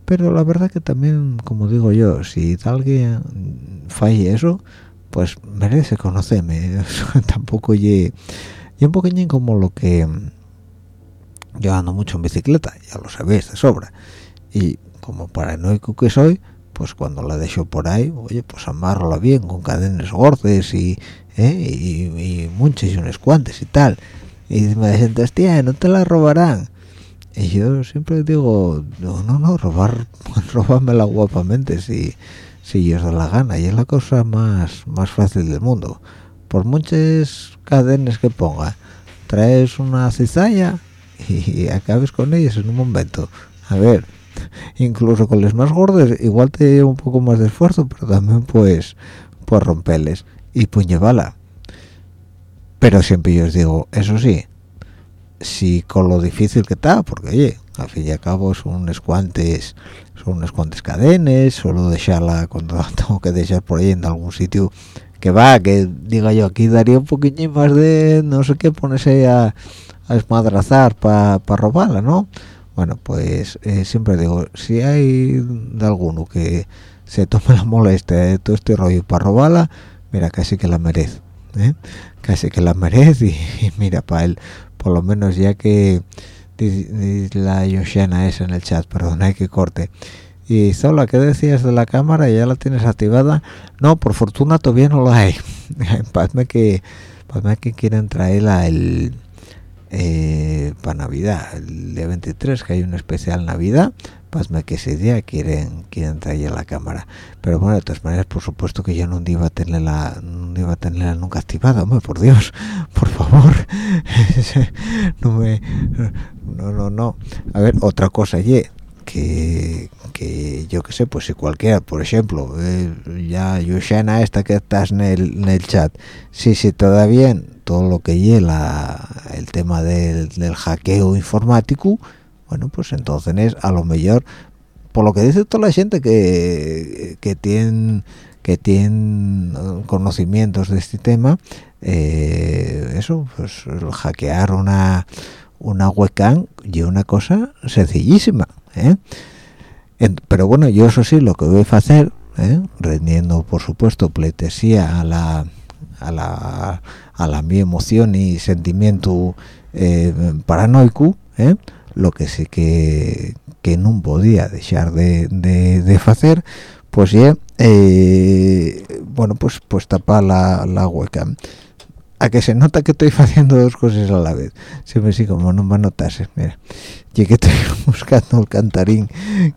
B: Pero la verdad que también como digo yo si alguien falla eso pues merece conocerme. [LAUGHS] Tampoco y un poquillín como lo que yo ando mucho en bicicleta ya lo sabéis de sobra. Y como paranoico que soy pues cuando la dejo por ahí oye pues amarrola bien con cadenas gordes y, ¿eh? y, muchas y unas cuantas y tal. Y me dicen tía no te la robarán y yo siempre digo no no no robar [LAUGHS] robármela guapamente si si os da la gana y es la cosa más más fácil del mundo. Por muchas cadenas que ponga traes una cizalla y acabes con ellas en un momento. A ver incluso con los más gordos igual te lleva un poco más de esfuerzo pero también pues pues romperles y llevarla pero siempre yo os digo eso sí si con lo difícil que está porque al fin y al cabo son unos guantes son unas cuantas cadenas solo dejarla cuando [LAUGHS] tengo que dejar por ahí en algún sitio que va que diga yo aquí daría un poquito más de no sé qué ponerse a, a esmadrazar para robarla no bueno pues eh, siempre digo si hay de alguno que se tome la molestia de todo este rollo para robarla mira casi que la merece ¿eh? casi que la merece y, mira para él por lo menos ya que la Yoshana es en el chat perdón hay que corte y Zola, ¿qué decías de la cámara? ¿Ya la tienes activada? No, por fortuna todavía no la hay. [LAUGHS] Padme que, que quieren traerla el, eh, para Navidad, el día 23, que hay un especial Navidad, pasme que ese día quieren quieren traer la cámara. Pero bueno, de todas maneras, por supuesto que yo no iba a tenerla, no iba a tenerla nunca activada, hombre, por Dios, [LAUGHS] por favor. [LAUGHS] no me, no, no, no. A ver, otra cosa, ye, que, que yo que sé pues si cualquiera por ejemplo eh, ya Yushana esta que estás en el, en el chat si sí, sí, bien todo lo que lleva el tema del, del, hackeo informático bueno pues entonces a lo mejor por lo que dice toda la gente que, que tiene que tienen conocimientos de este tema eh, eso pues hackear una una webcam y una cosa sencillísima ¿eh? pero bueno yo eso sí lo que voy a hacer ¿eh? rendiendo por supuesto pleitesía a la a la a la mi emoción y sentimiento eh, paranoico ¿eh? lo que sí que que no podía dejar de, de, hacer pues ya bueno pues pues tapar la, la webcam a que se nota que estoy haciendo dos cosas a la vez. Me sigue como no va a notarse mira y que estoy [LAUGHS] buscando el cantarín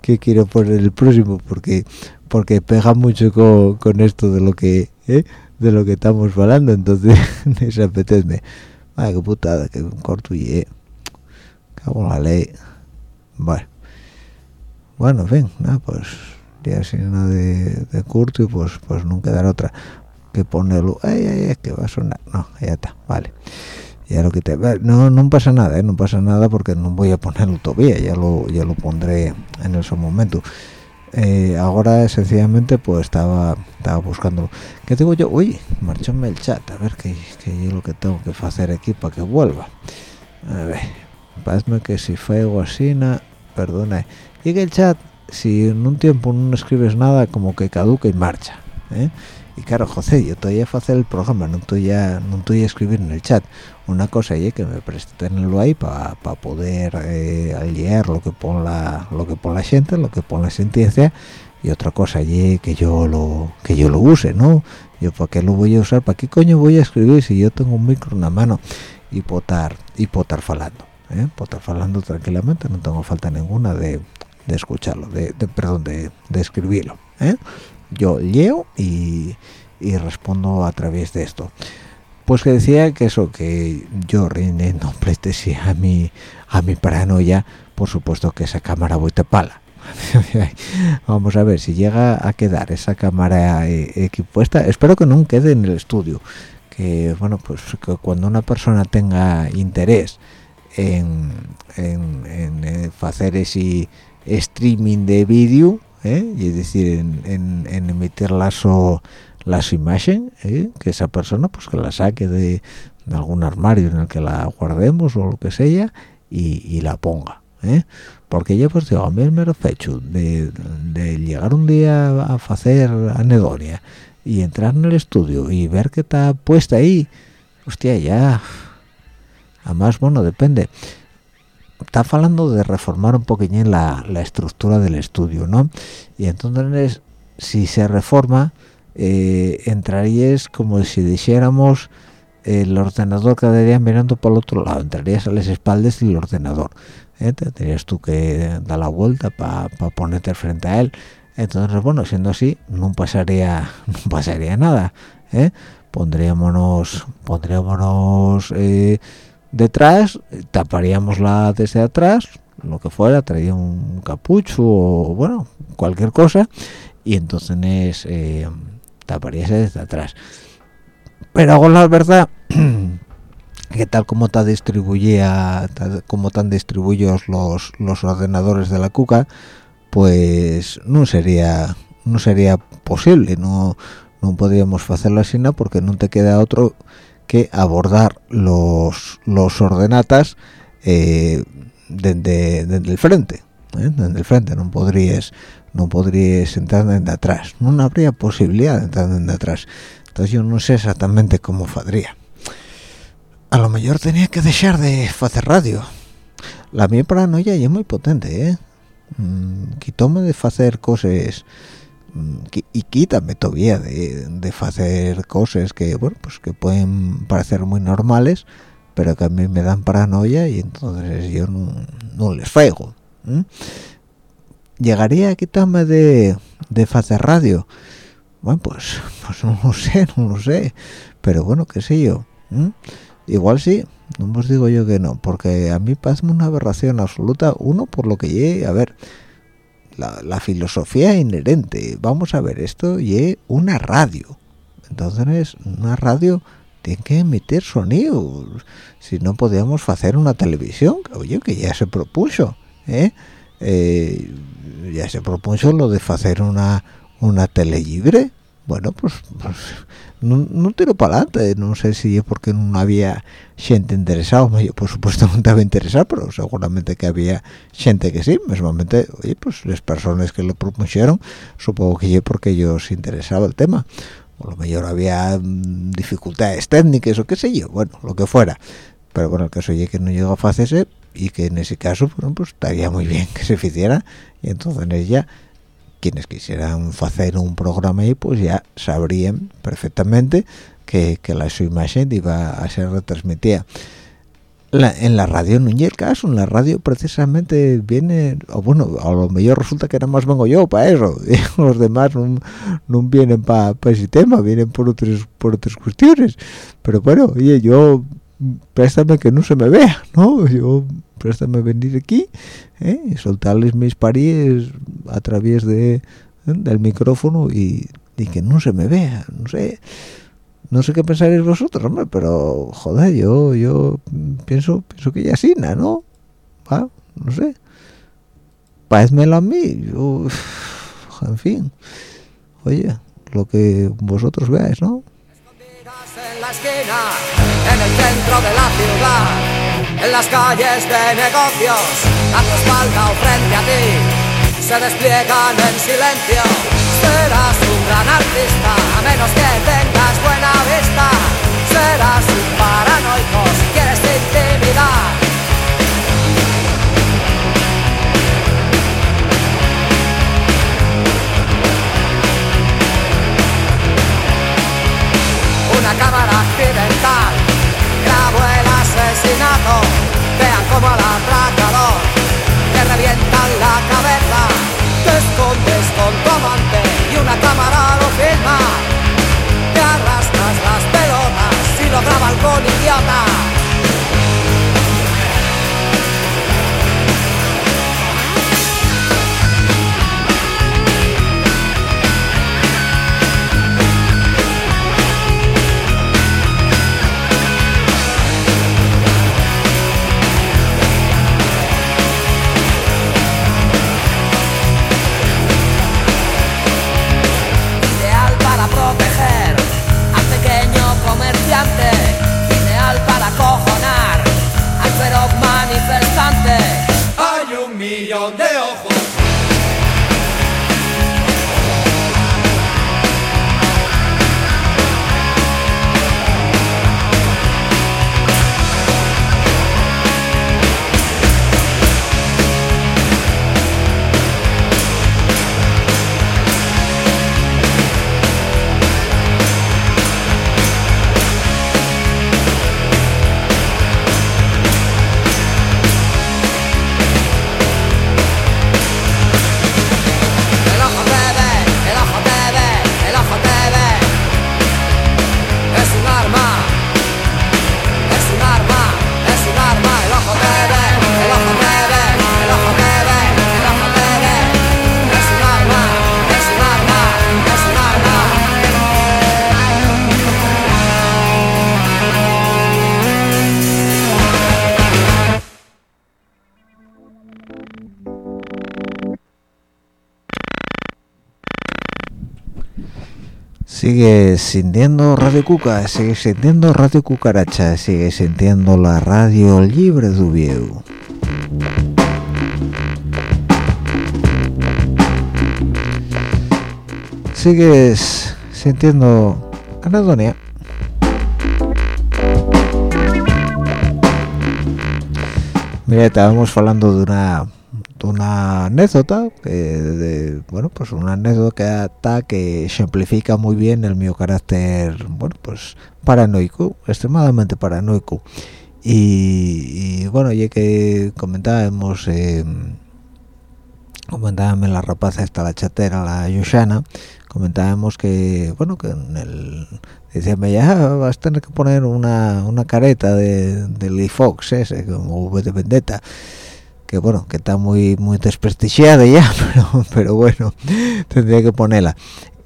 B: que quiero poner el próximo porque porque pega mucho con, esto de lo que ¿eh? de lo que estamos hablando entonces [LAUGHS] se apetece. Putada que corto y eh. cago la ley. Bueno. Bueno en fin nada pues ya sin nada de, de curto y pues pues no quedará otra que ponerlo ay, ay, ay, que va a sonar no ya está vale. Ya lo que te no no pasa nada ¿eh? no pasa nada porque no voy a ponerlo todavía ya lo ya lo pondré en ese momento. Eh, ahora sencillamente pues estaba estaba buscando qué digo yo uy marchóme el chat a ver qué, es lo que tengo que hacer aquí para que vuelva. A ver que si fuego así perdona. Llega el chat si en un tiempo no escribes nada como que caduca y marcha ¿eh? Y claro José yo estoy a hacer el programa no estoy a no estoy a escribir en el chat. Una cosa y que me preste tenerlo ahí para poder eh, leer lo que pone la lo que pone la gente lo que pone la sentencia. Y otra cosa y que yo lo que yo lo use no yo para qué lo voy a usar para qué coño voy a escribir si yo tengo un micro en la mano y potar y potar falando ¿eh? potar falando tranquilamente no tengo falta ninguna de, de escucharlo de, perdón de, de escribirlo ¿eh? Yo leo y, respondo a través de esto. Pues que decía que eso que yo rindiendo pleitesía a mi a mi paranoia por supuesto que esa cámara voy te pala. [LAUGHS] Vamos a ver si llega a quedar esa cámara eh, equipuesta. Espero que no quede en el estudio que bueno pues que cuando una persona tenga interés en, en hacer ese streaming de vídeo ¿eh? y decir en, emitir las imagen ¿eh? que esa persona pues que la saque de, algún armario en el que la guardemos o lo que sea y, la ponga ¿eh? porque ya pues digo a mí el mero fecho de, llegar un día a hacer anedonia y entrar en el estudio y ver que está puesta ahí hostia ya además bueno depende está hablando de reformar un poquillín la, la estructura del estudio, ¿no? Y entonces, si se reforma, eh, entrarías como si dijéramos el ordenador quedaría mirando por el otro lado, entrarías a las espaldas del ordenador. ¿eh? Tendrías tú que dar la vuelta para ponerte frente a él. Entonces, bueno, siendo así, no pasaría, [LAUGHS] no pasaría nada. ¿eh? Pondríamos, pondríamos eh, detrás taparíamos la desde atrás lo que fuera traía un capucho o bueno cualquier cosa y entonces eh, taparíase desde atrás. Pero hago la verdad [CLEARS THROAT] que tal como está distribuía como tan distribuidos los los ordenadores de la cuca pues no sería no sería posible no no podríamos hacerlo así no porque no te queda otro que abordar los, los ordenatas eh, desde, el frente ¿eh? desde el frente no podrías no podrías entrar desde atrás no habría posibilidad de entrar desde atrás entonces yo no sé exactamente cómo podría a lo mejor tenía que dejar de hacer radio la mi paranoia ya es muy potente ¿eh? Mm, quitóme de hacer cosas y quítame todavía de, de hacer cosas que bueno pues que pueden parecer muy normales pero que a mí me dan paranoia y entonces yo no, les fego llegaría a quitarme de de hacer radio bueno pues pues no lo sé no lo sé pero bueno qué sé yo igual sí no os digo yo que no porque a mí pasa una aberración absoluta uno por lo que llegue a ver la, filosofía inherente. Vamos a ver esto y una radio. Entonces una radio tiene que emitir sonido si no podíamos hacer una televisión oye que ya se propuso ¿eh? Eh, ya se propuso lo de hacer una una tele libre. Bueno pues, pues no, tiro para adelante no sé si es porque no había gente interesada yo por supuesto no estaba interesado pero seguramente que había gente que sí mismamente oye pues las personas que lo propusieron supongo que yo porque ellos interesaba el tema. O lo mejor había mm, dificultades técnicas o qué sé yo bueno lo que fuera. Pero bueno el caso es que no llegó a hacerse y que en ese caso pues estaría muy bien que se hiciera y entonces ya quienes quisieran hacer un programa ahí pues ya sabrían perfectamente que, la su imagen iba a ser retransmitida. En la radio no el caso en la radio precisamente viene o bueno a lo mejor resulta que nada más vengo yo para eso [LAUGHS] los demás no, vienen para ese tema vienen por otras por otras cuestiones. Pero bueno oye yo préstame que no se me vea no yo préstame venir aquí ¿eh? y soltarles mis paríes a través de del micrófono y, que no se me vea no sé. No sé qué pensaréis vosotros hombre pero joder yo yo pienso pienso que ya sí no ¿Va? no sé. Paézmelo a mí yo en fin. Oye lo que vosotros veáis no
C: en la esquina en el centro de la ciudad en las calles de negocios, a tu espalda o frente a ti, se despliegan en silencio. Serás un gran artista, a menos que tengas buena vista. Serás un paranoico si quieres intimidar. Una cámara asesinato. Vean como al atracador te revientan la cabeza. Te escondes con tu amante y una cámara lo filma. Te arrastras las pelotas y lo graba algún idiota 건데요.
B: Sigue sintiendo Radio Cuca, sigue sintiendo Radio Cucaracha, sigue sintiendo la radio libre de. Sigues sintiendo Anadonia. Mira, estábamos hablando de una una anécdota de, bueno pues una anécdota que ejemplifica muy bien el mío carácter bueno pues paranoico extremadamente paranoico. Y, bueno ya que comentábamos eh, comentábamos la rapaza esta la chatera la Yoshana comentábamos que bueno que en el decíame ya vas a tener que poner una, una careta de, de Lee Fox ese como V de Vendetta que bueno que está muy muy desprestigiada ya [LAUGHS] pero, bueno tendría que ponerla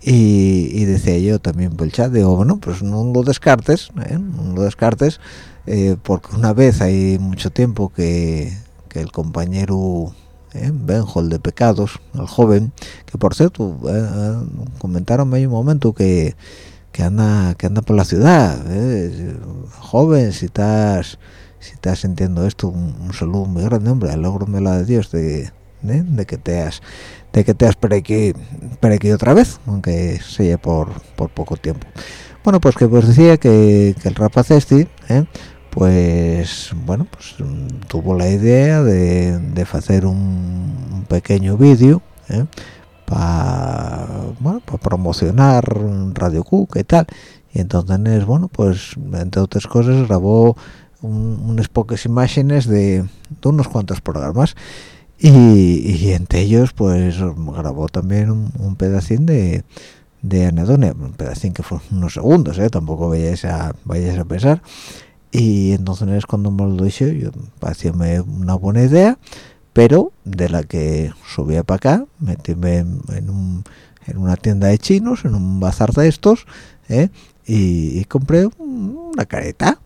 B: y, decía yo también por el chat digo bueno pues no lo descartes ¿eh? no lo descartes eh, porque una vez hay mucho tiempo que, que el compañero ¿eh? Benjol de Pecados el joven que por cierto eh, comentaron en un momento que que anda que anda por la ciudad joven si estás si estás sintiendo esto un, saludo muy grande hombre me la de Dios de, de que te has de que te has por aquí, otra vez aunque sea por, por poco tiempo bueno pues que os decía que, el rapaz este ¿eh? pues bueno pues tuvo la idea de, de hacer un, pequeño vídeo ¿eh? para bueno, para promocionar Radio Cook y tal y entonces bueno pues entre otras cosas grabó unas pocas imágenes de, unos cuantos programas y, entre ellos pues grabó también un, pedacín de, de anedonia, un pedacín que fue unos segundos, ¿eh? tampoco vayáis a, vayáis a pensar y entonces cuando me lo dije yo parecióme una buena idea pero de la que subía para acá metíme en, un, en, una tienda de chinos en un bazar de estos ¿eh? y, compré una careta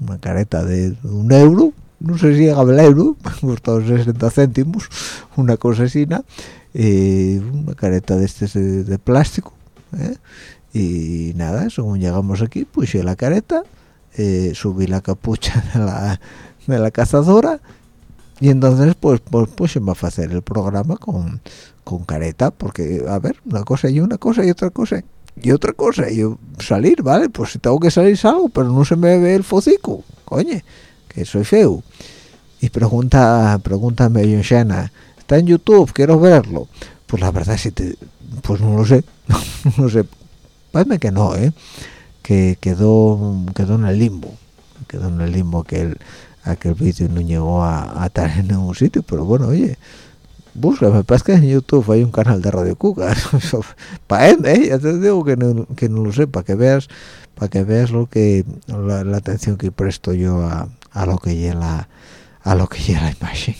B: una careta de un euro no sé si llega el euro [LAUGHS] costó 60 céntimos una cosa así una careta de este de, plástico ¿eh? y nada según llegamos aquí puse la careta eh, subí la capucha de la, de la cazadora y entonces pues pues pues va a hacer el programa con, con careta porque a ver una cosa y una cosa y otra cosa y otra cosa, yo salir, ¿vale? Pues si tengo que salir salgo, pero no se me ve el focico, coño, que soy feo. Y pregunta, pregúntame, Yoshana, está en YouTube, quiero verlo. Pues la verdad, si te, pues no lo sé, [LAUGHS] no sé, parece que no, ¿eh? Que quedó, quedó en el limbo, quedó en el limbo aquel, aquel vídeo no llegó a estar en ningún sitio, pero bueno, oye, busca, me parece que en YouTube hay un canal de Radio Cuca, [LAUGHS] para él, ¿eh? ya te digo que no, que no lo sé, para que veas, para que veas lo que, la, atención que presto yo a, a lo que lleva, a lo que lleva la imagen.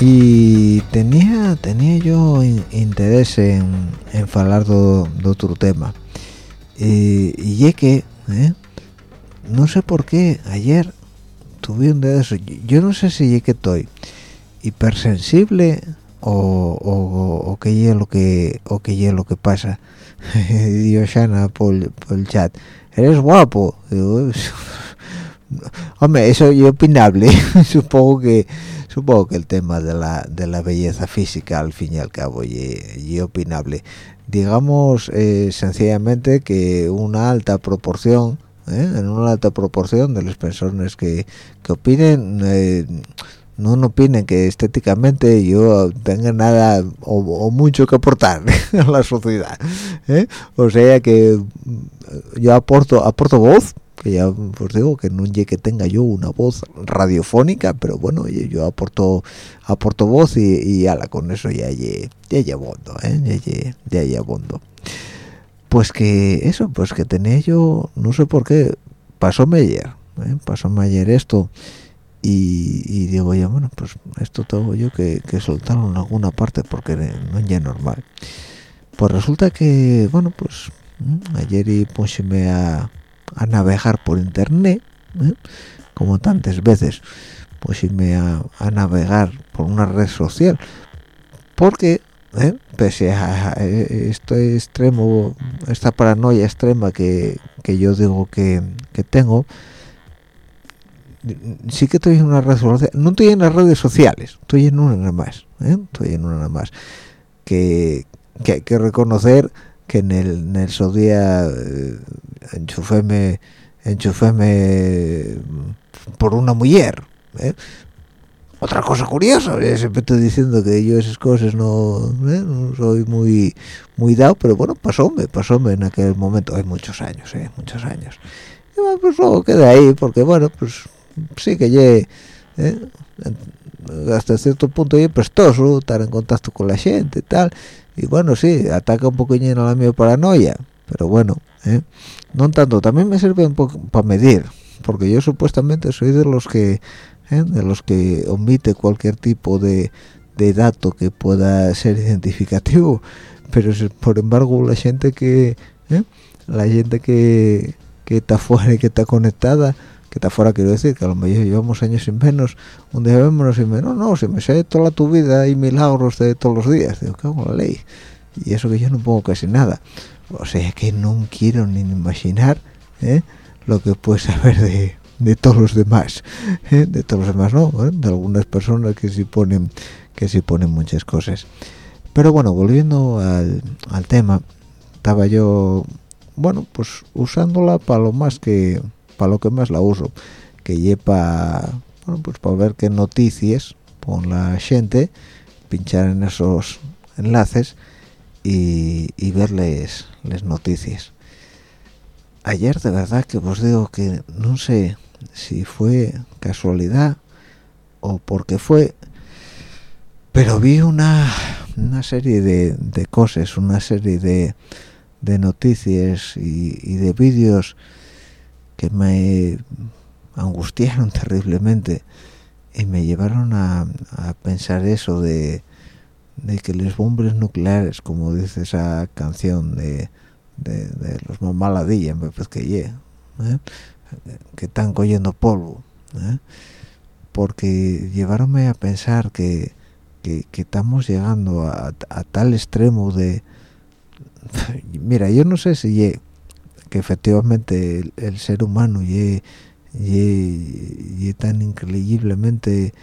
B: Y tenía tenía yo interés en, en hablar de otro tema. Y, y es que ¿eh? no sé por qué ayer tuve un de eso yo no sé si es que estoy hipersensible o, o, o que es lo que o que es lo que pasa. [LAUGHS] Dios por, por el chat. Eres guapo [LAUGHS] hombre eso es opinable [LAUGHS] supongo que supongo que el tema de la, de la belleza física al fin y al cabo y, opinable digamos eh, sencillamente que una alta proporción ¿eh? en una alta proporción de las personas que, que opinen eh, no opinen que estéticamente yo tenga nada o, mucho que aportar [LAUGHS] a la sociedad o sea que yo aporto aporto voz que ya os digo que no llegue que tenga yo una voz radiofónica pero bueno yo aporto aporto voz y, y ala con eso ya ya ya bondo ¿eh? ya ya, bondo pues que eso pues que tenía yo no sé por qué pasó ayer ¿eh? pasó ayer esto y, digo yo bueno pues esto tengo yo que, que soltarlo en alguna parte porque no es ya normal pues resulta que bueno pues ayer y a a navegar por internet ¿eh? como tantas veces pues irme a, navegar por una red social porque ¿eh? pese a, este extremo esta paranoia extrema que, yo digo que, tengo sí que estoy en una red social no estoy en las redes sociales estoy en una nada más ¿eh? estoy en una nada más que, que hay que reconocer que en el, en el día eh, enchuféme enchuféme por una mujer ¿eh? otra cosa curiosa ¿eh? siempre estoy diciendo que yo esas cosas no, ¿eh? soy muy muy dado pero bueno pasóme pasóme en aquel momento hay muchos años ¿eh? muchos años y bueno, pues luego quedé ahí porque bueno pues sí que llegué hasta cierto punto es prestoso estar en contacto con la gente y tal y bueno sí ataca un poquillo a la mi paranoia pero bueno ¿eh? no tanto también me sirve un poco para medir porque yo supuestamente soy de los que ¿eh? de los que omite cualquier tipo de, de dato que pueda ser identificativo pero por embargo la gente que ¿eh? la gente que, que está fuera y que está conectada que está fuera quiero decir que a lo mejor llevamos años sin menos un día vemos y menos no, si me sé toda tu vida y milagros de todos los días digo hago la ley y eso que yo no pongo casi nada o sea que no quiero ni imaginar ¿eh? lo que puede saber de, de todos los demás ¿eh? de todos los demás no ¿Eh? de algunas personas que sí ponen que sí ponen muchas cosas pero bueno volviendo al, al tema estaba yo bueno pues usándola para lo más que para lo que más la uso que lleva bueno pues para ver qué noticias con la gente pinchar en esos enlaces y, verles las noticias ayer de verdad que os digo que no sé si fue casualidad o porque fue pero vi una, una serie de, de cosas una serie de, de noticias y, y de vídeos que me angustiaron terriblemente y me llevaron a, a pensar eso de, de, que los bombes nucleares, como dice esa canción de, de, de los mamaladilla, me parece que ye, ¿eh? que están cogiendo polvo, ¿eh? porque llevaronme a pensar que, que, estamos llegando a, a, tal extremo de... [LAUGHS] Mira, yo no sé si ye, que efectivamente el, ser humano y y, tan increíblemente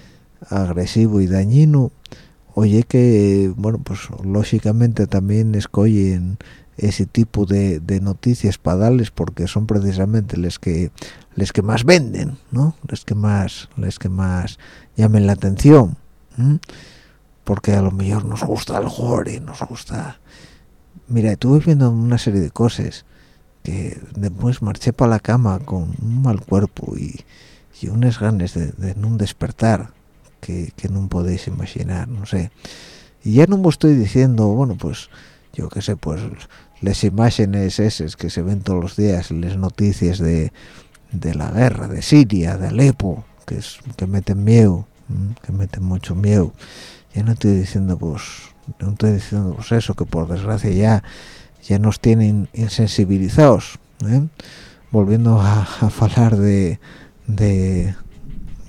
B: agresivo y dañino oye que bueno pues lógicamente también escogen ese tipo de, noticias padales porque son precisamente las que les que más venden no les que más les que más llamen la atención porque a lo mejor nos gusta el gore nos gusta mira estuve viendo una serie de cosas que después marché para la cama con un mal cuerpo y, y unas ganas de, de no despertar que, que, no podéis imaginar, no sé. Y ya no me estoy diciendo, bueno, pues yo qué sé, pues las imágenes esas que se ven todos los días, las noticias de, de la guerra, de Siria, de Alepo, que, es, que meten miedo, que meten mucho miedo. Ya no estoy diciendo, pues, no estoy diciendo pues eso, que por desgracia ya ya nos tienen insensibilizados ¿eh? volviendo a, hablar de, de,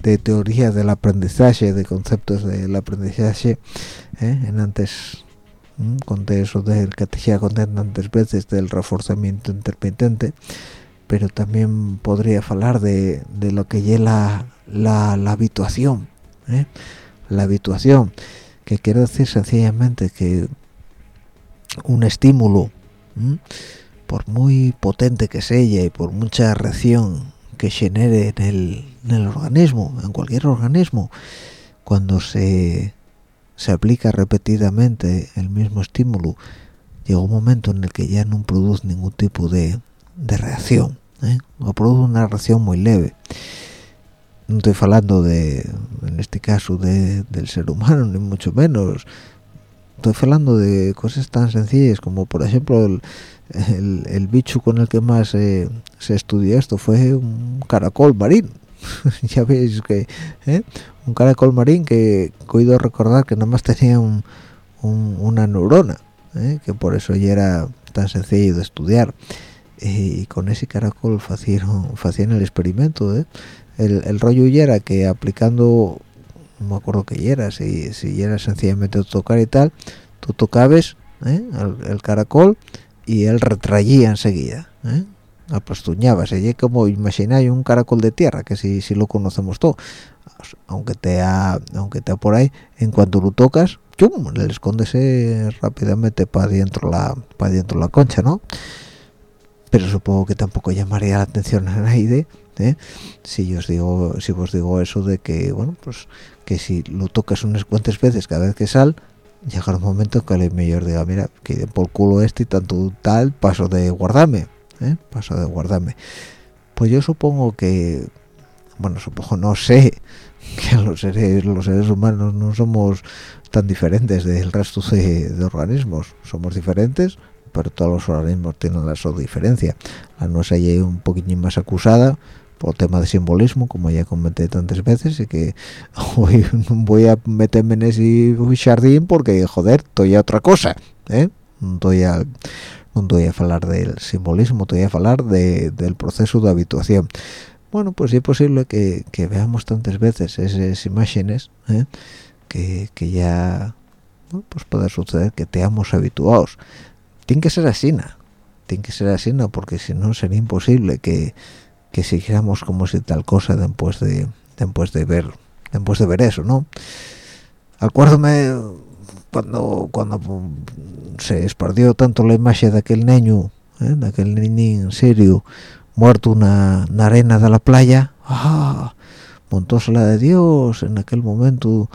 B: de, teoría del aprendizaje de conceptos del aprendizaje ¿eh? en antes ¿eh? conté eso del que te conté antes veces del reforzamiento intermitente pero también podría hablar de, de lo que lleva la, la, habituación ¿eh? la habituación que quiero decir sencillamente que un estímulo ¿Mm? por muy potente que sea y por mucha reacción que genere en el, en el, organismo, en cualquier organismo, cuando se, se aplica repetidamente el mismo estímulo, llega un momento en el que ya no produce ningún tipo de, de reacción, ¿eh? o produce una reacción muy leve. No estoy hablando de, en este caso, de, del ser humano, ni mucho menos, estoy hablando de cosas tan sencillas como por ejemplo el, bicho con el que más eh, se estudió esto fue un caracol marín [LAUGHS] ya veis que ¿eh? un caracol marín que he recordar que nada más tenía un, un, una neurona ¿eh? que por eso ya era tan sencillo de estudiar y con ese caracol hacían el experimento el, el rollo ya era que aplicando no me acuerdo que era, si, si era sencillamente tocar y tal, tú tocabas ¿eh? el, caracol y él retraía enseguida, ¿eh? apostuñaba, se como imagináis un caracol de tierra, que si, si lo conocemos todo, aunque te ha, aunque te ha por ahí, en cuanto lo tocas, ¡chum! le escondes rápidamente para dentro la para dentro la concha, ¿no? Pero supongo que tampoco llamaría la atención a nadie ¿eh? si os digo si os digo eso de que bueno pues que si lo tocas unas cuantas veces cada vez que sal llegará un momento que el mejor diga mira que por culo este y tanto tal paso de guardarme ¿eh? paso de guardarme pues yo supongo que bueno supongo no sé [LAUGHS] que los seres los seres humanos no somos tan diferentes del resto de, organismos. Somos diferentes pero todos los organismos tienen la su diferencia. La nuestra es un poquito más acusada por tema de simbolismo como ya comenté tantas veces y que [LAUGHS] hoy voy a meterme en ese jardín porque joder estoy a otra cosa ¿eh? no estoy a no voy a hablar del simbolismo estoy a hablar de, del proceso de habituación bueno pues es posible que, veamos tantas veces esas imágenes ¿eh? que, ya pues puede suceder que teamos habituados tiene que ser así tiene que ser así porque si no sería imposible que, que siguiéramos como si tal cosa después de después de ver después de ver eso no acuérdame cuando cuando se esparció tanto la imagen de aquel niño ¿eh? de aquel niño en serio muerto una, arena de la playa ¡ah! montóse la de Dios en aquel momento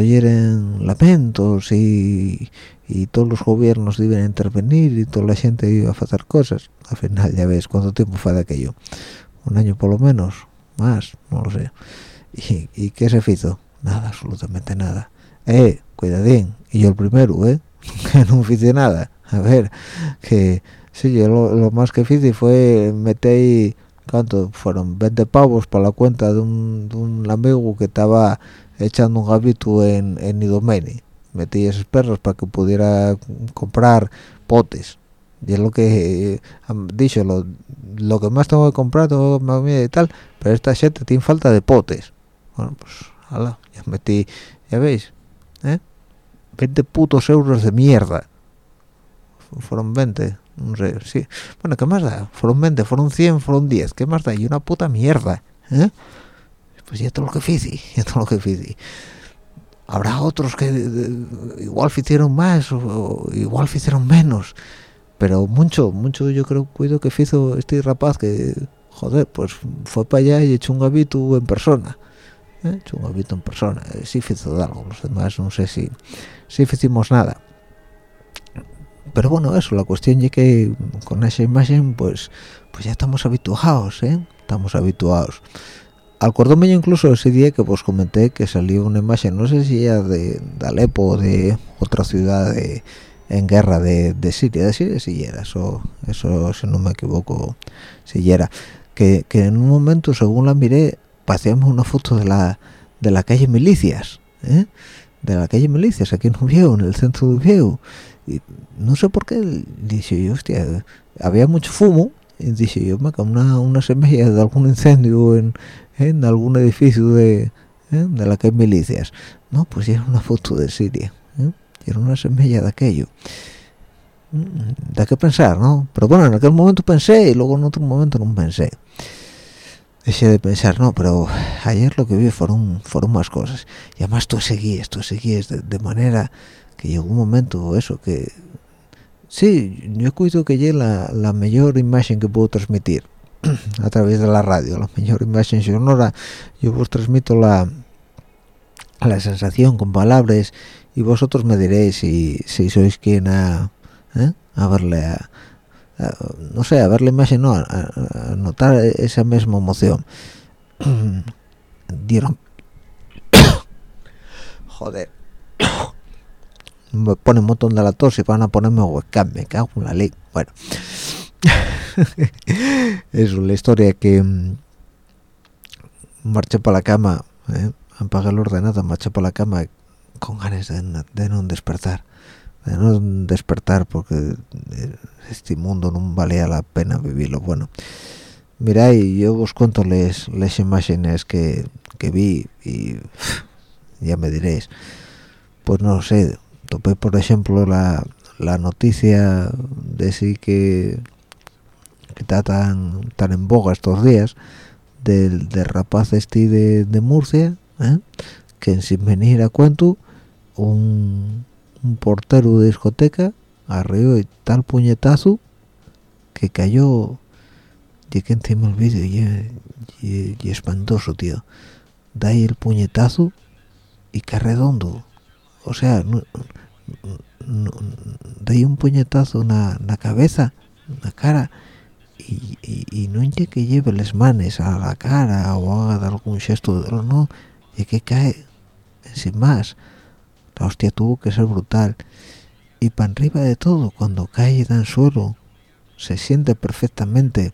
B: eran lamentos y, y todos los gobiernos deben intervenir y toda la gente iba a hacer cosas al final ya ves cuánto tiempo fue de aquello un año por lo menos más no lo sé y, qué se hizo nada absolutamente nada eh cuidadín y yo el primero eh [LAUGHS] que no hice nada a ver que Sí, yo lo, más que hice fue meter, ¿cuánto? Fueron 20 pavos para la cuenta de un, de un amigo que estaba echando un gabito en, en Idomeni. Metí esos perros para que pudiera comprar potes. Y es lo que han dicho, lo, lo que más tengo que comprar, tengo que y tal, pero esta gente tiene falta de potes. Bueno, pues, ala, ya metí, ya veis, ¿eh? 20 putos euros de mierda. Fueron 20 no sé, sí. Bueno, ¿qué más da? Fueron 20, fueron 100, fueron 10, ¿qué más da? Y una puta mierda, ¿eh? Pues ya todo lo que hice, [LAUGHS] ya todo lo que hice. Habrá otros que igual hicieron más o, igual hicieron menos, pero mucho, mucho yo creo, cuido que hizo este rapaz que, joder, pues fue para allá y echó un gabito en persona. ¿eh? Echó un gabito en persona, sí hizo algo, los demás no sé si, si hicimos nada pero bueno eso la cuestión es que con esa imagen pues pues ya estamos habituados ¿eh? estamos habituados acordóme yo incluso ese día que os comenté que salió una imagen no sé si era de, Alepo o de otra ciudad en guerra de, Siria de Siria si era eso eso si no me equivoco si era que, en un momento según la miré paseamos una foto de la de la calle Milicias ¿eh? de la calle Milicias aquí en Uvieu en el centro de Uvieu y no sé por qué dice yo hostia había mucho fumo y dice yo me una una semilla de algún incendio en, en algún edificio de, ¿eh? de la que hay milicias no pues era una foto de Siria ¿eh? era una semilla de aquello. Mm, da que pensar no pero bueno en aquel momento pensé y luego en otro momento no pensé. Dejé de pensar no pero ayer lo que vi fueron fueron más cosas. Y además tú seguías tú seguías de, de manera que llegó un momento eso que sí yo cuido que llegue la, la mejor imagen que puedo transmitir [CLEARS THROAT] a través de la radio la mejor imagen sonora yo vos transmito la la sensación con palabras y vosotros me diréis si, si sois quien a ¿eh? a verle a, no sé a ver la imagen no a, notar esa misma emoción [COUGHS] dieron [COUGHS] joder me [COUGHS] pone un montón de la tos y van a ponerme webcam me cago en la ley bueno [LAUGHS] eso la historia que mm, marché para la cama ¿eh? apagué el ordenador marché para la cama con ganas de, no despertar de no despertar porque eh, este mundo no valía la pena vivirlo bueno miráis yo os cuento las les imágenes que, que vi y [SIGHS] ya me diréis pues no sé topé por ejemplo la, la noticia de sí que, que está tan tan en boga estos días del, rapaz este de, Murcia ¿eh? Que sin venir a cuento un, un portero de discoteca arriba y tal puñetazo que cayó y que encima el vídeo y, y, espantoso tío. Da ahí el puñetazo y que redondo. O sea no, no, un puñetazo en la cabeza en la cara y, y, no es que lleve las manos a la cara o haga algún gesto no y que cae sin más. La hostia tuvo que ser brutal. Y para arriba de todo cuando cae en suelo se siente perfectamente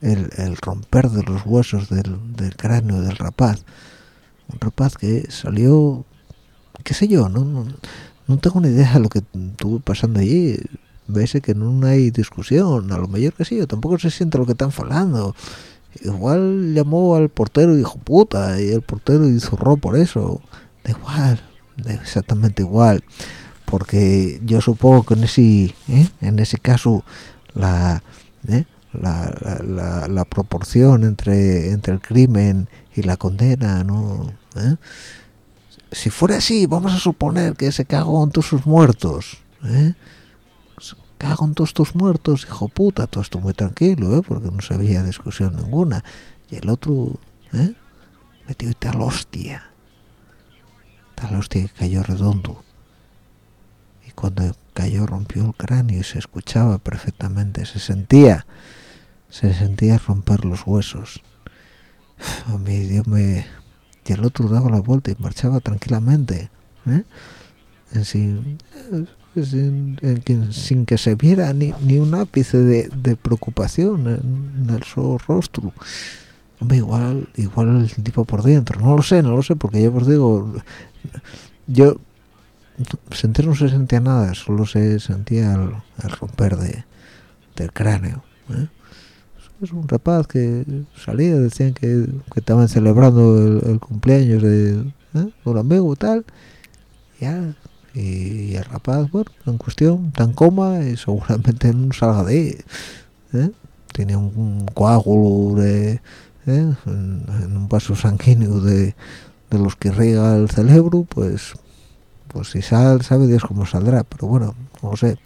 B: el, el romper de los huesos del, del, cráneo del rapaz. Un rapaz que salió qué sé yo no, no, no tengo ni idea de lo que estuvo pasando allí. Ves que no hay discusión a lo mejor que sí yo tampoco se siente lo que están falando. Igual llamó al portero y dijo puta y el portero hizo por eso da igual exactamente igual porque yo supongo que en ese ¿eh? en ese caso la, ¿eh? la, la, la, proporción entre entre el crimen y la condena no ¿Eh? si fuera así vamos a suponer que se cagó en todos sus muertos ¿eh? cago en todos tus muertos, hijo puta, todo esto muy tranquilo, ¿eh? porque no se había discusión ninguna. Y el otro, ¿eh? Metió tal hostia. Tal hostia que cayó redondo. Y cuando cayó rompió el cráneo y se escuchaba perfectamente, se sentía, se sentía romper los huesos. A mí Dios me... Y el otro daba la vuelta y marchaba tranquilamente, ¿eh? Sin, sin, que se viera ni, ni un ápice de, de preocupación en, en, el su rostro igual igual el tipo por dentro no lo sé no lo sé porque yo os digo yo sentir no se sentía nada solo se sentía el, el romper de, del cráneo ¿eh? es un rapaz que salía decían que, que estaban celebrando el, cumpleaños de ¿eh? un amigo tal ya y el rapaz bueno en cuestión tan coma y seguramente no salga de ahí ¿eh? tiene un, coágulo de ¿eh? en, un vaso sanguíneo de, de, los que riega el cerebro pues pues si sale sabe Dios cómo saldrá pero bueno no sé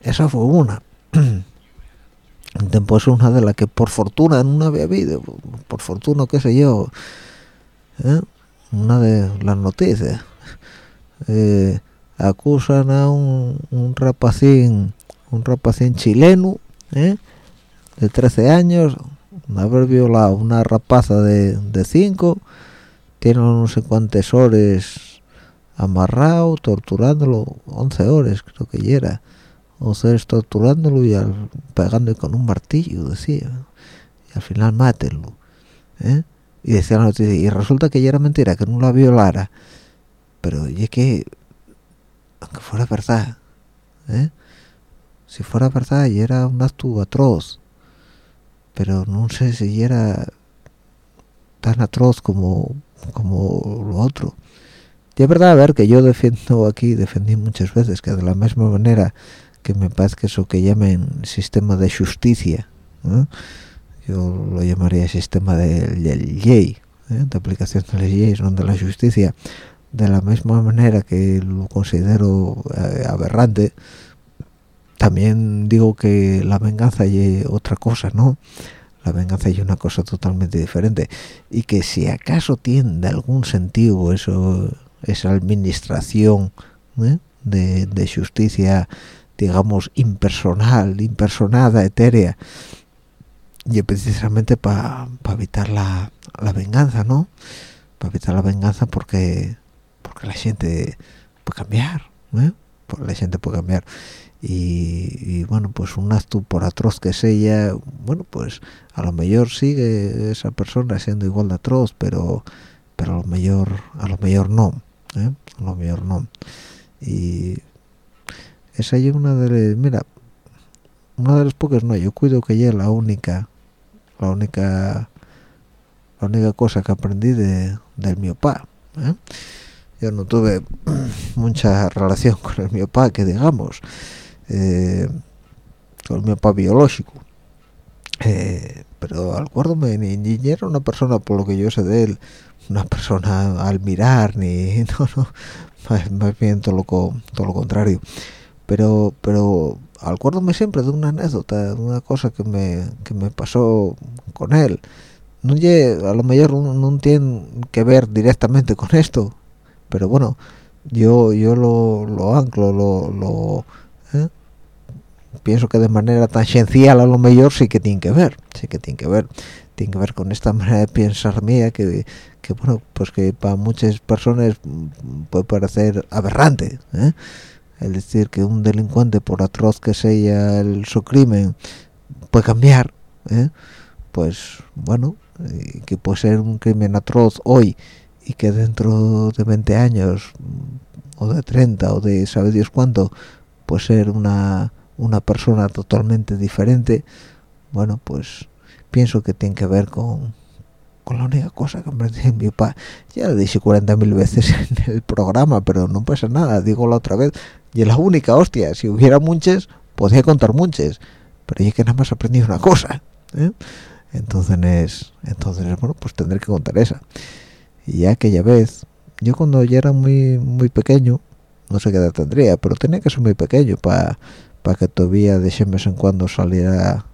B: esa fue una [CLEARS THROAT] después una de las que por fortuna no había habido por fortuna qué sé yo ¿eh? una de las noticias eh, acusan a un, un rapacín un rapacín chileno ¿eh? de 13 años de haber violado una rapaza de 5 tiene no sé cuántas horas amarrado torturándolo 11 horas creo que ya era 11 horas torturándolo y al, pegándole con un martillo decía y al final mátenlo ¿eh? y decía la noticia y resulta que ya era mentira que no la violara pero es que aunque fuera verdad ¿eh? si fuera verdad y era un acto atroz pero no sé si era tan atroz como como lo otro y es verdad a ver que yo defiendo aquí defendí muchas veces que de la misma manera que me parece que eso que llamen sistema de justicia ¿eh? yo lo llamaría sistema del de ley ¿eh? de aplicación de las leyes no de la justicia de la misma manera que lo considero eh, aberrante también digo que la venganza es otra cosa no la venganza es una cosa totalmente diferente y que si acaso tiene algún sentido eso esa administración ¿eh? de, justicia digamos impersonal impersonada etérea y precisamente para pa evitar la, la venganza no para evitar la venganza porque porque la gente puede cambiar ¿eh? porque la gente puede cambiar y, bueno pues un acto por atroz que sea bueno pues a lo mejor sigue esa persona siendo igual de atroz pero pero a lo mejor a lo mejor no ¿eh? a lo mejor no y esa es una de las, mira una de las pocas no yo cuido que ya la única la única la única cosa que aprendí de, del mi papá ¿eh? yo no tuve [CLEARS THROAT] mucha relación con el mi papá que digamos eh, con mi papá biológico. Eh, pero acuérdome ni, era una persona por lo que yo sé de él una persona al mirar ni [LAUGHS] no no más, más bien todo lo, todo lo contrario. Pero pero acuérdome siempre de una anécdota de una cosa que me, que me pasó con él. No a lo mejor no, no tiene que ver directamente con esto pero bueno yo yo lo, lo anclo lo, lo ¿eh? Pienso que de manera tangencial a lo mejor sí que tiene que ver sí que tiene que ver tiene que ver con esta manera de pensar mía que, que bueno pues que para muchas personas puede parecer aberrante ¿eh? es decir que un delincuente por atroz que sea el su crimen puede cambiar ¿eh? pues bueno que puede ser un crimen atroz hoy y que dentro de 20 años o de 30 o de sabe Dios cuánto puede ser una una persona totalmente diferente bueno pues pienso que tiene que ver con, con la única cosa que me dice mi papá ya lo dije 40.000 veces [LAUGHS] en el programa pero no pasa nada digo la otra vez y es la única hostia si hubiera muchas podría contar muchas pero es que nada más aprendí una cosa ¿eh? entonces entonces bueno pues tendré que contar esa y ya aquella vez yo cuando ya era muy muy pequeño no sé qué edad tendría pero tenía que ser muy pequeño para para que todavía de vez en cuando saliera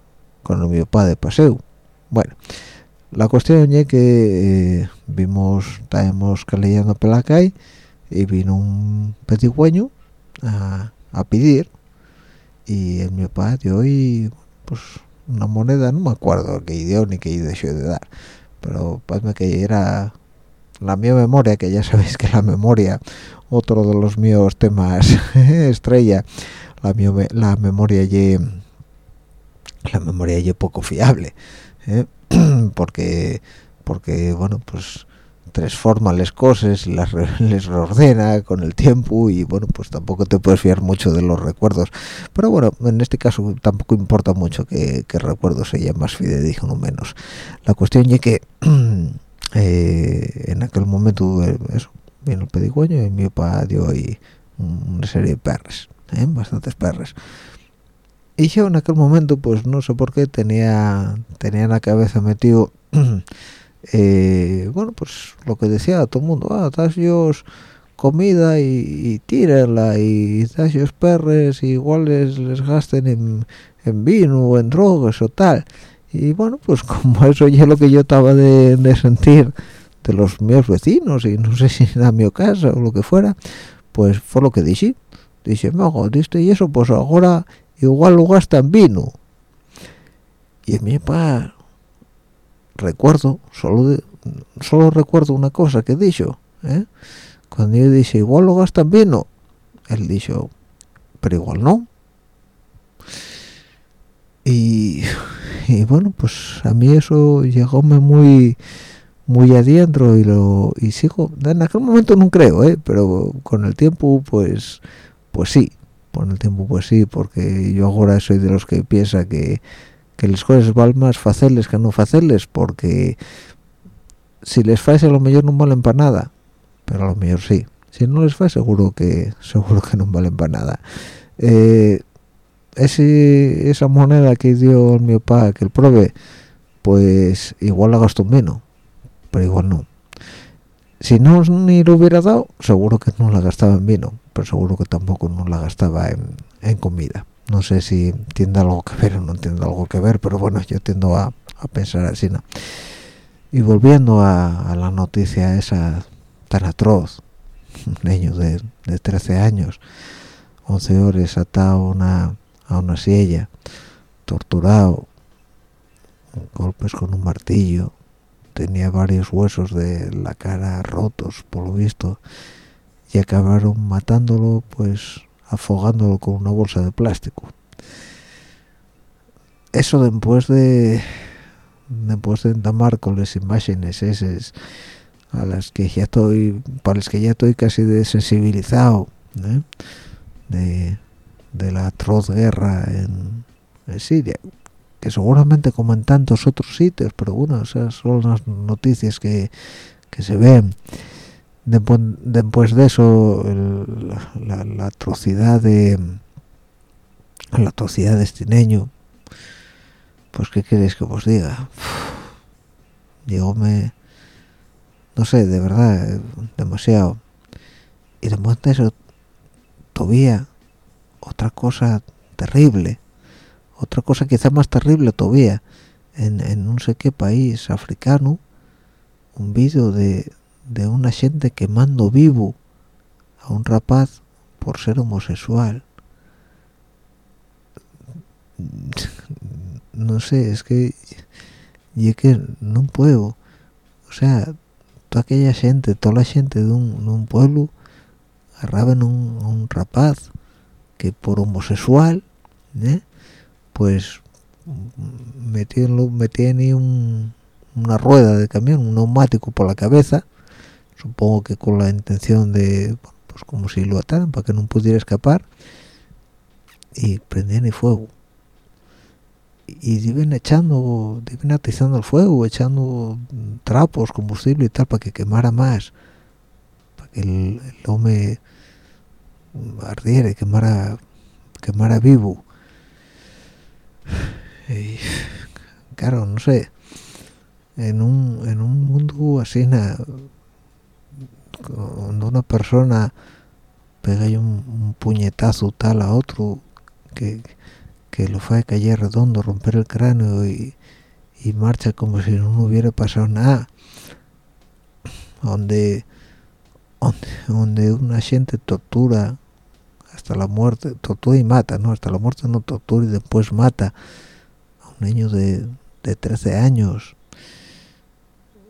B: con mi papá de paseo. Bueno la cuestión es que eh, vimos estábamos leyendo por la calle y vino un pedigüeño a, a pedir y el mi papá dio y pues una moneda no me acuerdo qué dio ni qué dejó de dar pero parece que era la mía memoria que ya sabéis que la memoria otro de los míos temas [LAUGHS] estrella la, memoria y la poco fiable ¿eh? [CLEARS THROAT] porque bueno pues transforma las cosas y las les reordena con el tiempo y bueno pues tampoco te puedes fiar mucho de los recuerdos. Pero bueno en este caso tampoco importa mucho que, que recuerdo sea más fidedigno o menos. La cuestión es que [CLEARS THROAT] eh, en aquel momento eh, eso vino el pedigüeño y mi papá dio ahí una serie de perres ¿eh? bastantes perres. Y yo en aquel momento pues no sé por qué tenía tenía en la cabeza metido [CLEARS THROAT] eh, bueno pues lo que decía todo el mundo ah yo comida y, y tírenla y ellos perres igual les, les gasten en, en, vino o en drogas o tal y bueno pues [LAUGHS] como eso ya lo que yo estaba de, de sentir de los míos vecinos y no sé si era mi casa o lo que fuera pues fue lo que dije dije me hago diste y eso pues ahora igual lo gastan vino y mi papá recuerdo solo solo recuerdo una cosa que dijo ¿eh? cuando yo dije igual lo gastan vino él dijo pero igual no y, y bueno pues a mí eso llegóme muy muy adentro y lo y sigo en aquel momento no creo ¿eh? pero con el tiempo pues pues sí con el tiempo pues sí porque yo ahora soy de los que piensa que que las cosas van más faceles que no faceles porque si les fue a lo mejor no valen para nada pero a lo mejor sí. Si no les fue seguro que [LAUGHS] seguro que no valen para nada. Eh, esa moneda que dio mi papá que el prove pues igual la gastó menos pero igual no. Si no ni lo hubiera dado seguro que no la gastaba en vino pero seguro que tampoco no la gastaba en, comida. No sé si tiene algo que ver o no tiene algo que ver pero bueno yo tiendo a, pensar así no y volviendo a, la noticia esa tan atroz un niño de, de 13 años 11 horas atado a una, a una silla torturado golpes con un martillo tenía varios huesos de la cara rotos por lo visto y acabaron matándolo pues afogándolo con una bolsa de plástico eso después de después de entamar con las imágenes esas a las que ya estoy para las que ya estoy casi desensibilizado ¿eh? de, de, la atroz guerra en, en, Siria que seguramente como en tantos otros sitios pero bueno esas son las noticias que, que se ven después, de eso la, atrocidad de la atrocidad de este niño pues qué queréis que os diga llegóme no sé de verdad demasiado. Y después de eso todavía otra cosa terrible otra cosa quizá más terrible todavía en, en no sé qué país africano un vídeo de, de una gente quemando vivo a un rapaz por ser homosexual no sé es que y es que no puedo o sea toda aquella gente toda la gente de un, pueblo agarraban un, un rapaz que por homosexual ¿eh? pues metían metían un, una rueda de camión un neumático por la cabeza supongo que con la intención de pues como si lo ataran para que no pudiera escapar y prendían el fuego. Y iban echando iban atizando el fuego echando trapos combustible y tal para que quemara más para que el, hombre ardiera quemara quemara vivo. Y, claro no sé en un, en un mundo así cuando una persona pega un, puñetazo tal a otro que, que lo hace caer redondo, romper el cráneo y, y marcha como si no hubiera pasado nada. Donde, donde, donde una gente tortura hasta la muerte, tortura y mata, ¿no? Hasta la muerte no tortura y después mata a un niño de, de 13 años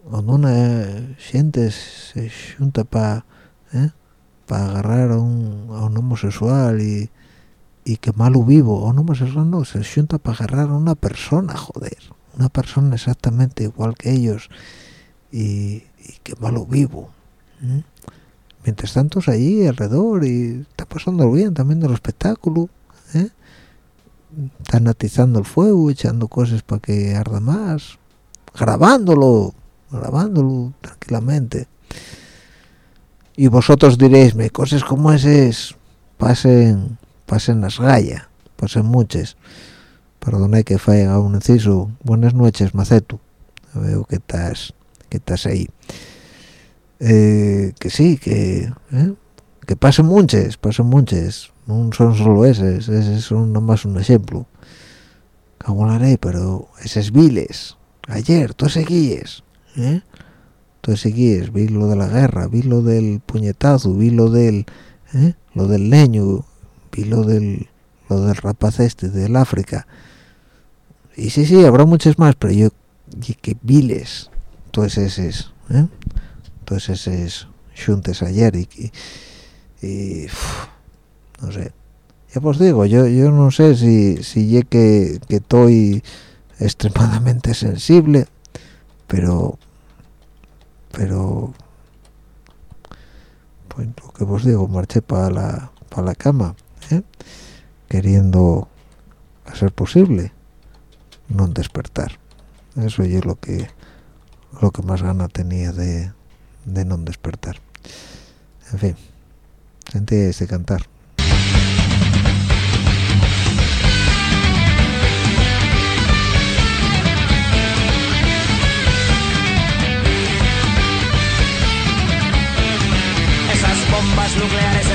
B: cuando una gente se junta para ¿eh? para agarrar a un, a un homosexual y, y quemarlo vivo, o un homosexual no, se junta para agarrar a una persona, joder, una persona exactamente igual que ellos y, y quemarlo vivo. Mientras tanto, allí alrededor y está pasando bien también del espectáculo, ¿eh? están atizando el fuego, echando cosas para que arda más, grabándolo grabándolo tranquilamente. Y vosotros diréis cosas como esas pasen pasen las gallas pasen muchas perdona que falla un inciso. Buenas noches macetu. Veo que estás que estás ahí. Eh, que sí que eh, que pasen muchas pasen muchas no son solo esas esas son nomás un ejemplo cago pero esas viles ayer tú seguíes ¿eh? entonces seguís vi lo de la guerra vi lo del puñetazo vi lo del ¿eh? lo del leño vi lo del lo del rapaz este del África y sí sí habrá muchas más pero yo que viles todos esos ¿eh? todos esos juntes ayer y, y, no sé ya pues digo yo yo no sé si si que que estoy extremadamente sensible pero pero pues lo que os digo marché para la para la cama ¿eh? queriendo a ser posible no despertar. Eso es lo que lo que más gana tenía de, de no despertar. En fin sentí ese cantar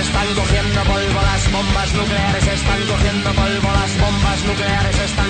D: están cogiendo polvo, las bombas nucleares están cogiendo polvo, las bombas nucleares están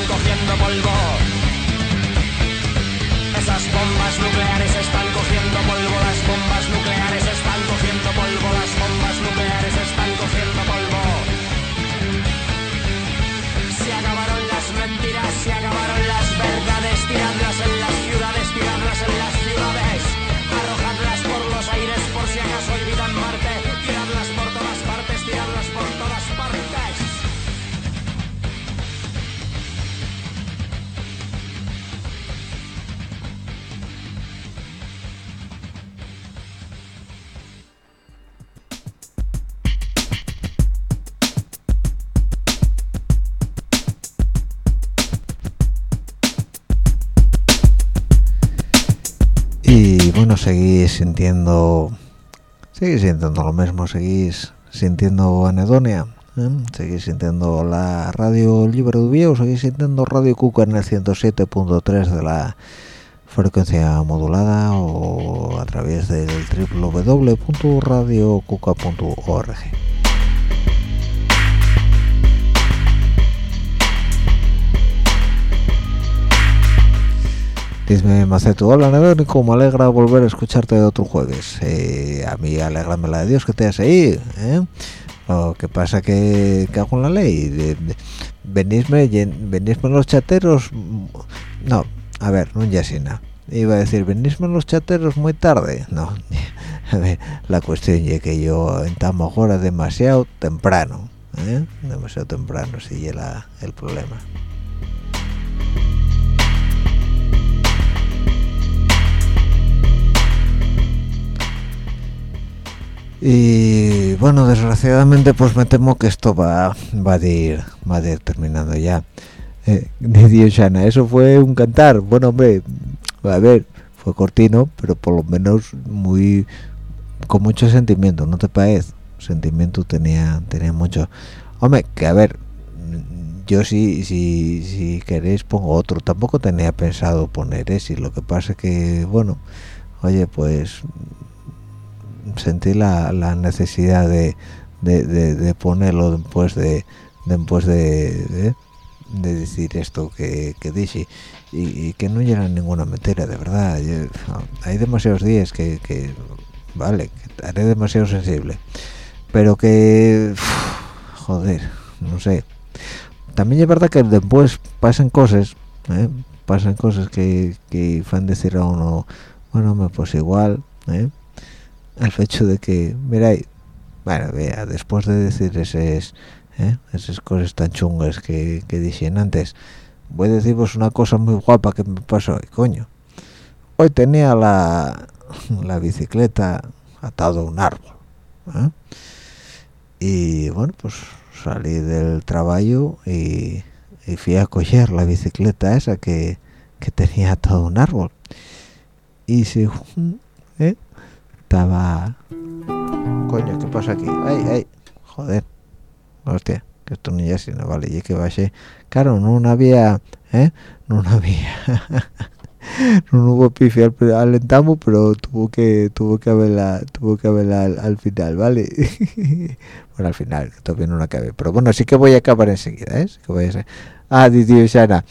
B: bueno seguís sintiendo seguís sintiendo lo mismo seguís sintiendo anedonia ¿eh? seguís sintiendo la radio libre de Vieux seguís sintiendo radio Cuca en el 107.3 de la frecuencia modulada o a través del www.radiocuca.org Dime Maceto, hola Nedónico, me alegra volver a escucharte de otro jueves. Eh, a mí alegrame la de Dios que te has ahí. ¿eh? Lo que pasa que, hago en la ley. venirme venirme los chateros no a ver no ya nada iba a decir venirme los chateros muy tarde no [LAUGHS] a ver la cuestión es que yo estamos ahora demasiado temprano ¿eh? demasiado temprano si es el problema y bueno desgraciadamente pues me temo que esto va va a ir va a ir terminando ya. Eh, [LAUGHS] Dios eso fue un cantar. Bueno hombre a ver fue cortino pero por lo menos muy con mucho sentimiento no te parece sentimiento tenía tenía mucho. Hombre que a ver yo si si si queréis pongo otro. Tampoco tenía pensado poner ese lo que pasa que bueno oye pues sentí la, necesidad de, ponerlo después de después de, decir esto que, que dije y, que no llega ninguna mentira de verdad hay demasiados días que, vale que haré demasiado sensible pero que joder no sé también es verdad que después pasan cosas ¿eh? pasan cosas que, que van a decir a uno bueno pues igual ¿eh? El hecho de que mira bueno vea después de decir esas ¿eh? esas cosas tan chungas que, que antes voy a deciros una cosa muy guapa que me pasó hoy coño hoy tenía la, la bicicleta atado a un árbol ¿eh? y bueno pues salí del trabajo y, fui a coger la bicicleta esa que, que tenía atado a un árbol y se ¿eh? Estaba coño qué pasa aquí ay ay joder. Hostia que esto no ya si no vale. Y que vaya claro no había ¿eh? no había. [LAUGHS] No hubo pifi. Al, al pero tuvo que tuvo que haberla tuvo que haberla al, final vale [LAUGHS] bueno al final todavía no la acabé. Pero bueno sí que voy a acabar enseguida ¿eh? que voy a ser. Ah Dios Shana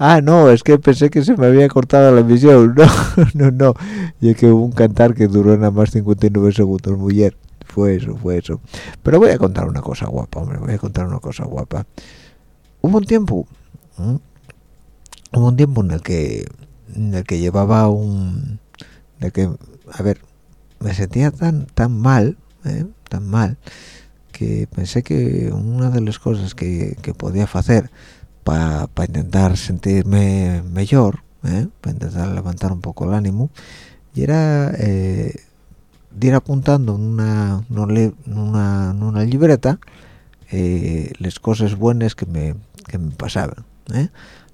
B: ah no es que pensé que se me había cortado la emisión. [LAUGHS] No no no. Y es que hubo un cantar que duró nada más 59 segundos. Mujer fue eso fue eso. Pero voy a contar una cosa guapa hombre voy a contar una cosa guapa. Hubo un tiempo hubo un tiempo en el que en el que llevaba un de que a ver me sentía tan tan mal ¿eh? tan mal que pensé que una de las cosas que, que podía hacer para intentar sentirme mejor ¿eh? para intentar levantar un poco el ánimo y era eh, ir apuntando en una, una, una libreta eh, las cosas buenas que me, que me pasaban ¿eh?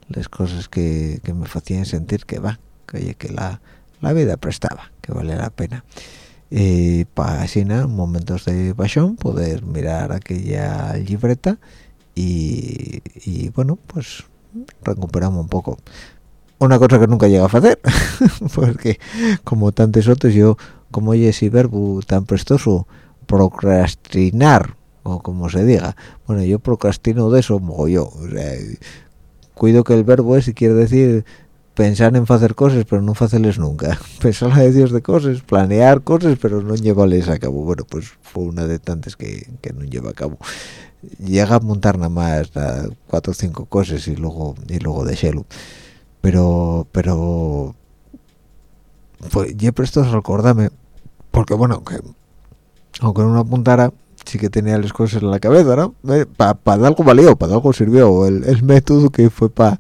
B: las cosas que, que, me hacían sentir que va que, que la, la vida prestaba que vale la pena y para así en momentos de pasión poder mirar aquella libreta y, bueno pues recuperamos un poco. Una cosa que nunca llega a hacer [LAUGHS] porque como tantos otros yo como oye ese verbo tan prestoso procrastinar o como se diga. Bueno yo procrastino de eso yo o sea, cuido que el verbo es y quiere decir pensar en hacer cosas pero no hacerles nunca. [LAUGHS] Pensar a Dios de cosas planear cosas pero no llevarles a cabo. Bueno pues fue una de tantas que no lleva a cabo llega a montar nada más cuatro o cinco cosas y luego y luego de shelo pero pero pues yo presto recordarme porque bueno aunque aunque no apuntara sí que tenía las cosas en la cabeza, ¿no? Eh, para algo valió, para algo sirvió el, método que fue para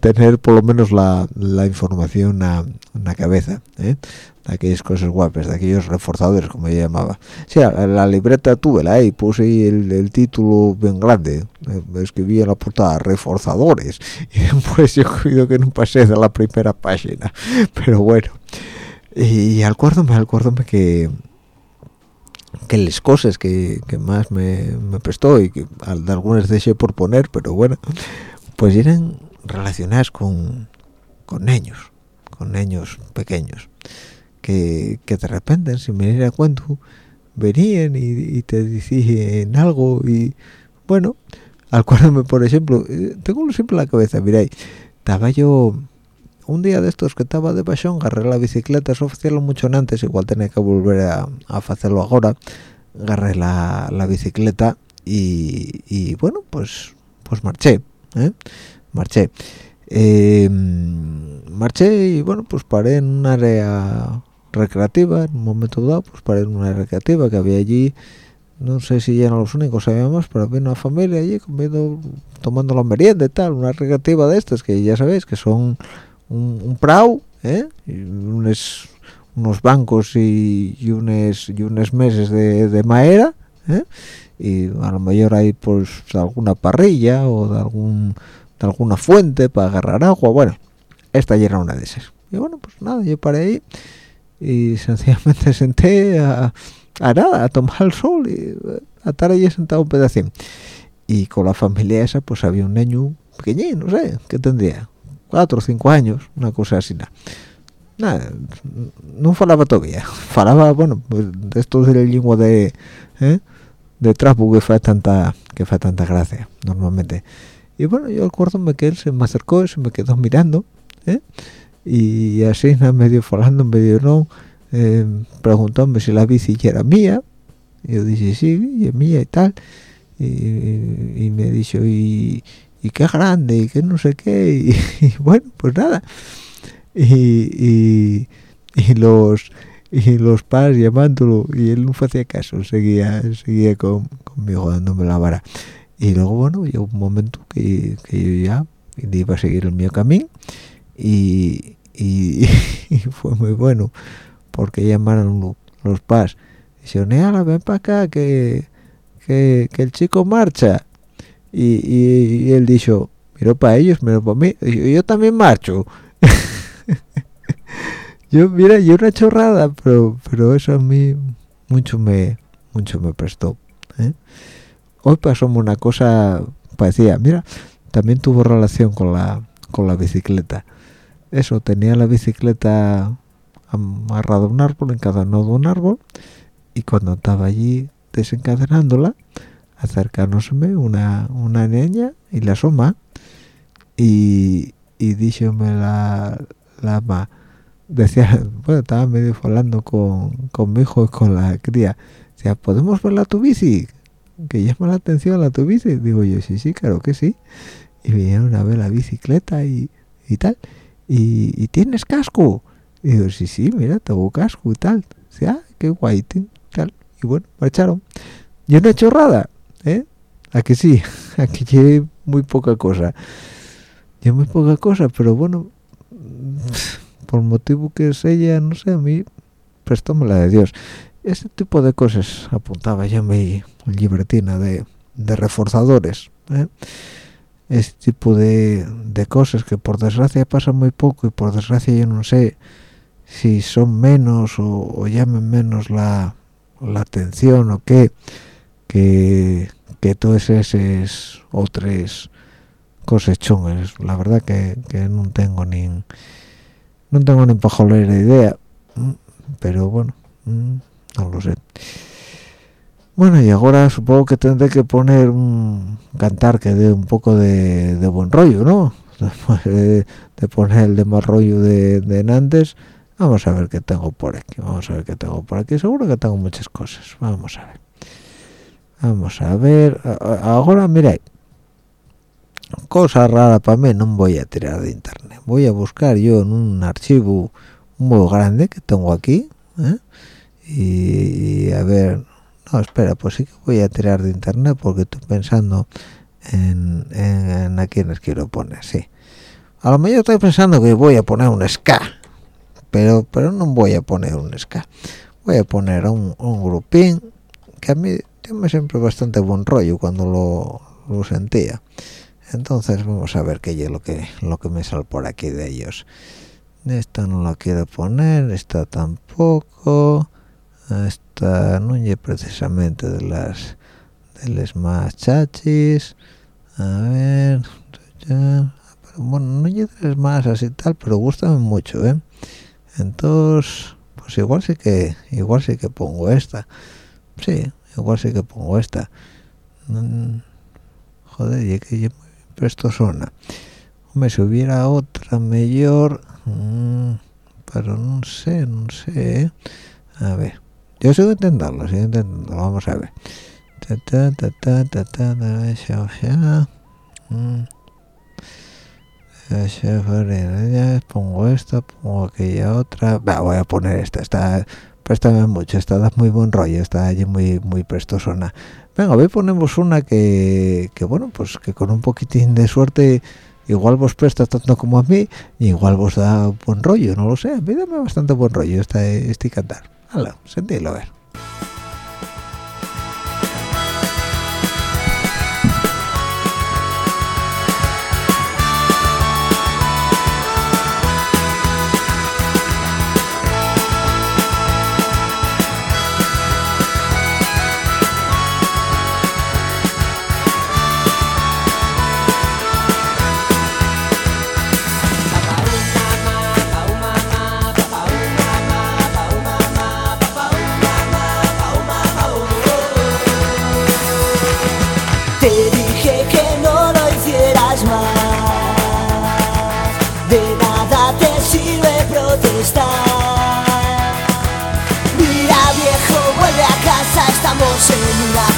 B: tener por lo menos la, información en la cabeza, ¿eh? de aquellas cosas guapas, de aquellos reforzadores, como yo llamaba. Sí, la, libreta tuve la y puse el, título bien grande, eh, escribí en la portada, reforzadores, [LAUGHS] y después yo cuido que no pasé de la primera página, [LAUGHS] pero bueno. Y, y acuérdame, acuérdame que que las cosas que, más me, prestó y que algunas dejé por poner pero bueno pues eran relacionadas con con niños con niños pequeños que, de repente sin venir a cuento venían y, te decían algo y bueno acuérdame por ejemplo eh, tengo siempre en la cabeza miráis estaba yo un día de estos que estaba de pasión agarré la bicicleta eso lo mucho antes igual tenía que volver a, hacerlo ahora. Agarré la, bicicleta y, bueno pues pues marché ¿eh? marché. Eh, marché y bueno pues paré en un área recreativa en un momento dado pues paré en una área recreativa que había allí. No sé si eran los únicos había más pero había una familia allí comiendo tomando la merienda y tal una recreativa de estas que ya sabéis que son un, un prau ¿eh? y unos, bancos y, y unos y unos meses de, de madera ¿eh? y a lo mejor hay pues alguna parrilla o de algún de alguna fuente para agarrar agua bueno esta ya era una de esas y bueno pues nada yo paré ahí y sencillamente [LAUGHS] senté a, a nada a tomar el sol y eh, a estar allí sentado un pedacín y con la familia esa pues había un niño pequeñín no sé qué tendría cuatro o cinco años una cosa así nada. No falaba todavía. [LAUGHS] Falaba bueno pues de esto de la lengua de ¿eh? de trapo que fue tanta que fue tanta gracia normalmente. Y bueno yo acuérdome que él se me acercó y se me quedó mirando ¿eh? y así nada, medio falando medio no eh, preguntóme si la bici era mía. Y yo dije sí y es mía y tal y, y me dijo y, y qué grande y qué no sé qué y, [LAUGHS] bueno pues nada. Y, y, los y los padres llamándolo y él no hacía caso seguía seguía con, conmigo dándome la vara. Y luego bueno llegó un momento que, que yo ya iba a seguir el mío camino y, y, [LAUGHS] fue muy bueno porque llamaron lo- los padres dijeron "Ala, ven para acá que, que, que el chico marcha y, y, y él dijo miró para ellos miró para mí yo, yo también marcho [LAUGHS] yo mira yo una chorrada pero pero eso a mí mucho me mucho me prestó ¿eh? hoy pasó una cosa parecía mira también tuvo relación con la con la bicicleta. Eso tenía la bicicleta amarrada a un árbol en cada nodo de un árbol y cuando estaba allí desencadenándola acercándoseme una una niña y la asoma y y díxome la la ma. Decía [LAUGHS] bueno estaba medio hablando con, con mi hijo y con la cría. Decía podemos ver la tu bici que llama la atención la tu bici digo yo sí sí claro que sí. Y vinieron a ver la bicicleta y, y tal. Y, tienes casco y digo sí sí mira tengo casco y tal. Dice ah qué guay tal. Y bueno marcharon. Y una chorrada ¿eh? a que sí [LAUGHS] a que lleve muy poca cosa y muy poca cosa pero bueno por motivo que es ella no sé a mí prestóme la de Dios ese tipo de cosas apuntaba yo mi libretina de, de reforzadores ¿eh? ese tipo de, de cosas que por desgracia pasa muy poco y por desgracia yo no sé si son menos o, o llamen menos la, la atención o qué que, que todas esas otras cosas chungas la verdad que, no tengo ni no tengo ni pajolera idea pero bueno no lo sé. Bueno y ahora supongo que tendré que poner un cantar que dé un poco de, buen rollo no [LAUGHS] Después de, poner el de mal rollo de, de Nantes vamos a ver qué tengo por aquí vamos a ver qué tengo por aquí. Seguro que tengo muchas cosas vamos a ver vamos a ver ahora mirad cosa rara para mí no voy a tirar de internet. Voy a buscar yo en un archivo muy grande que tengo aquí ¿eh? y, a ver no espera pues sí que voy a tirar de internet porque estoy pensando en, en, en a quienes quiero poner sí. A lo mejor estoy pensando que voy a poner un ska pero pero no voy a poner un ska voy a poner un, un grupín que a mí me siempre bastante buen rollo cuando lo, sentía. Entonces vamos a ver qué es lo que lo que me sale por aquí de ellos. Esta no la quiero poner esta tampoco. Esta no es precisamente de las de las más chachis. A ver bueno no es de las más así tal pero gustan mucho eh entonces pues igual sí que igual sí que pongo esta. Sí igual sí que pongo esta Mm, joder y que yo presto zona hombre si hubiera otra mejor mm, pero no sé no sé ¿eh? a ver yo sigo intentando sigo intentando vamos a ver ta, ta, ta, ta, ta, ta, ta. Mm. Pongo esta pongo aquella otra Va, voy a poner esta esta préstame mucho esta da muy buen rollo está allí muy muy prestosona. Venga hoy ponemos una que, que bueno pues que con un poquitín de suerte igual vos presta tanto como a mí y igual vos da buen rollo no lo sé a mí dame bastante buen rollo esta este cantar. Hala sentilo a ver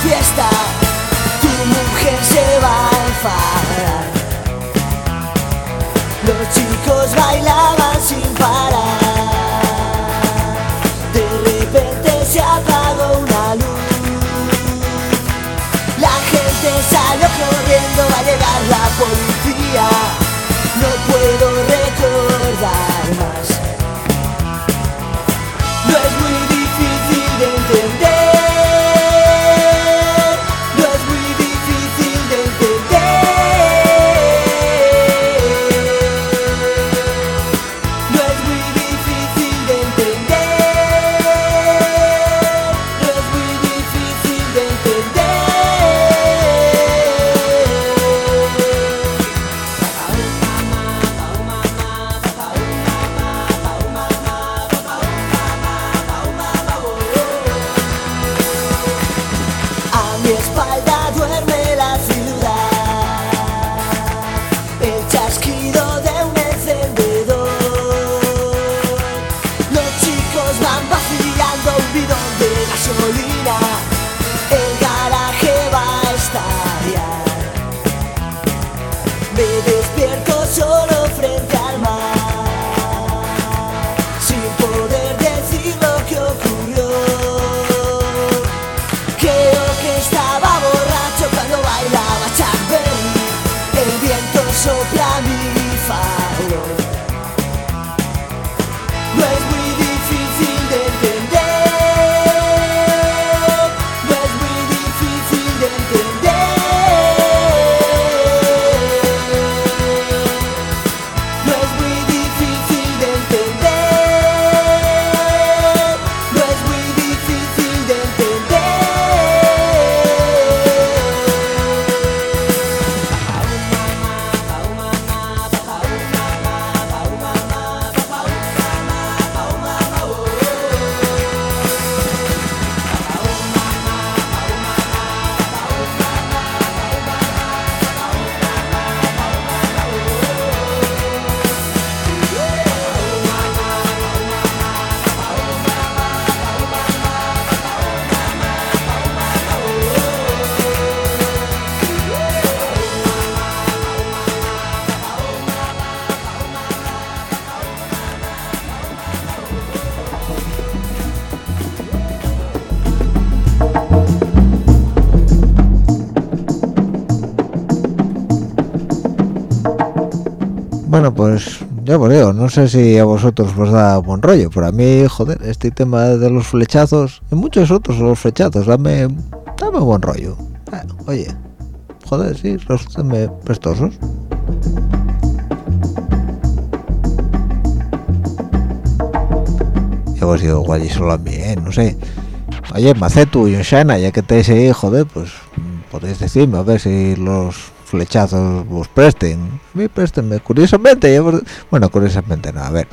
E: fiesta. Tu mujer se va a. no
B: sé si a vosotros os da buen rollo, pero a mí, joder, este tema de los flechazos y muchos otros los flechazos, dame, dame buen rollo. Ah, oye, joder, sí, resultanme prestosos. Ya os digo, igual y solo a mí, ¿eh? no sé. Oye, Macetu y Oshana, ya que tenéis ahí, joder, pues mm, podéis decirme a ver si los flechazos vos presten. A mí préstenme, curiosamente, vos- bueno, curiosamente no, a ver.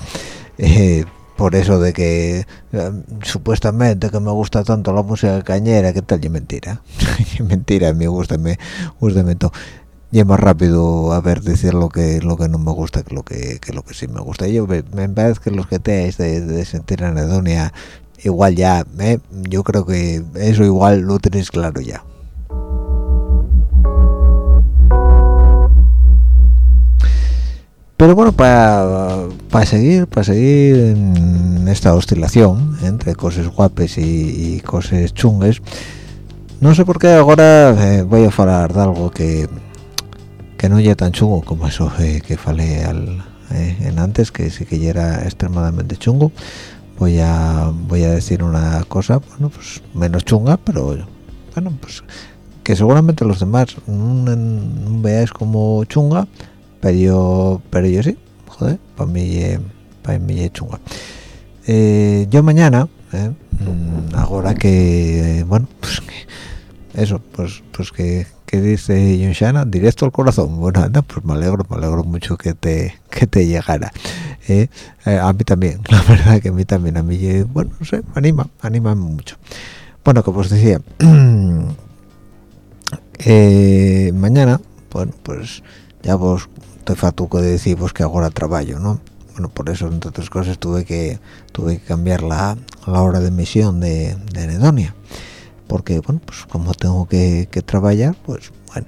B: eh, por eso de que eh, supuestamente que me gusta tanto la música cañera, que tal? Y mentira. [LAUGHS] Y mentira, mí gusta, me gusta todo. Y es más rápido a ver decir lo que lo que no me gusta que lo que, lo que sí me gusta. Yo me, me parece que los que tenéis de, de sentir anedonia igual ya, ¿eh? yo creo que eso igual lo tenéis claro ya. Pero bueno para seguir para seguir en esta oscilación entre cosas guapes y, cosas chungues no sé por qué ahora eh, voy a hablar de algo que que no ya tan chungo como eso eh, que falé al, eh, en antes que sí que ya era extremadamente chungo. Voy a voy a decir una cosa pues menos chunga pero bueno pues que seguramente los demás no veáis como chunga pero yo pero yo sí joder para mí para mí es chunga. Eh, yo mañana eh, mm, ahora que bueno pues eso pues pues que, que dice John Shannon directo al corazón bueno anda pues me alegro me alegro mucho que te que te llegara eh, eh, a mí también [LAUGHS] la verdad que a mí también a mí eh, bueno no sé me anima me anima mucho. Bueno como os decía [CLEARS THROAT] eh, mañana bueno pues ya vos estoy fatuco de decir pues que ahora trabajo no bueno por eso entre otras cosas tuve que tuve que cambiar la, la hora de emisión de, de porque bueno pues como tengo que, trabajar pues bueno.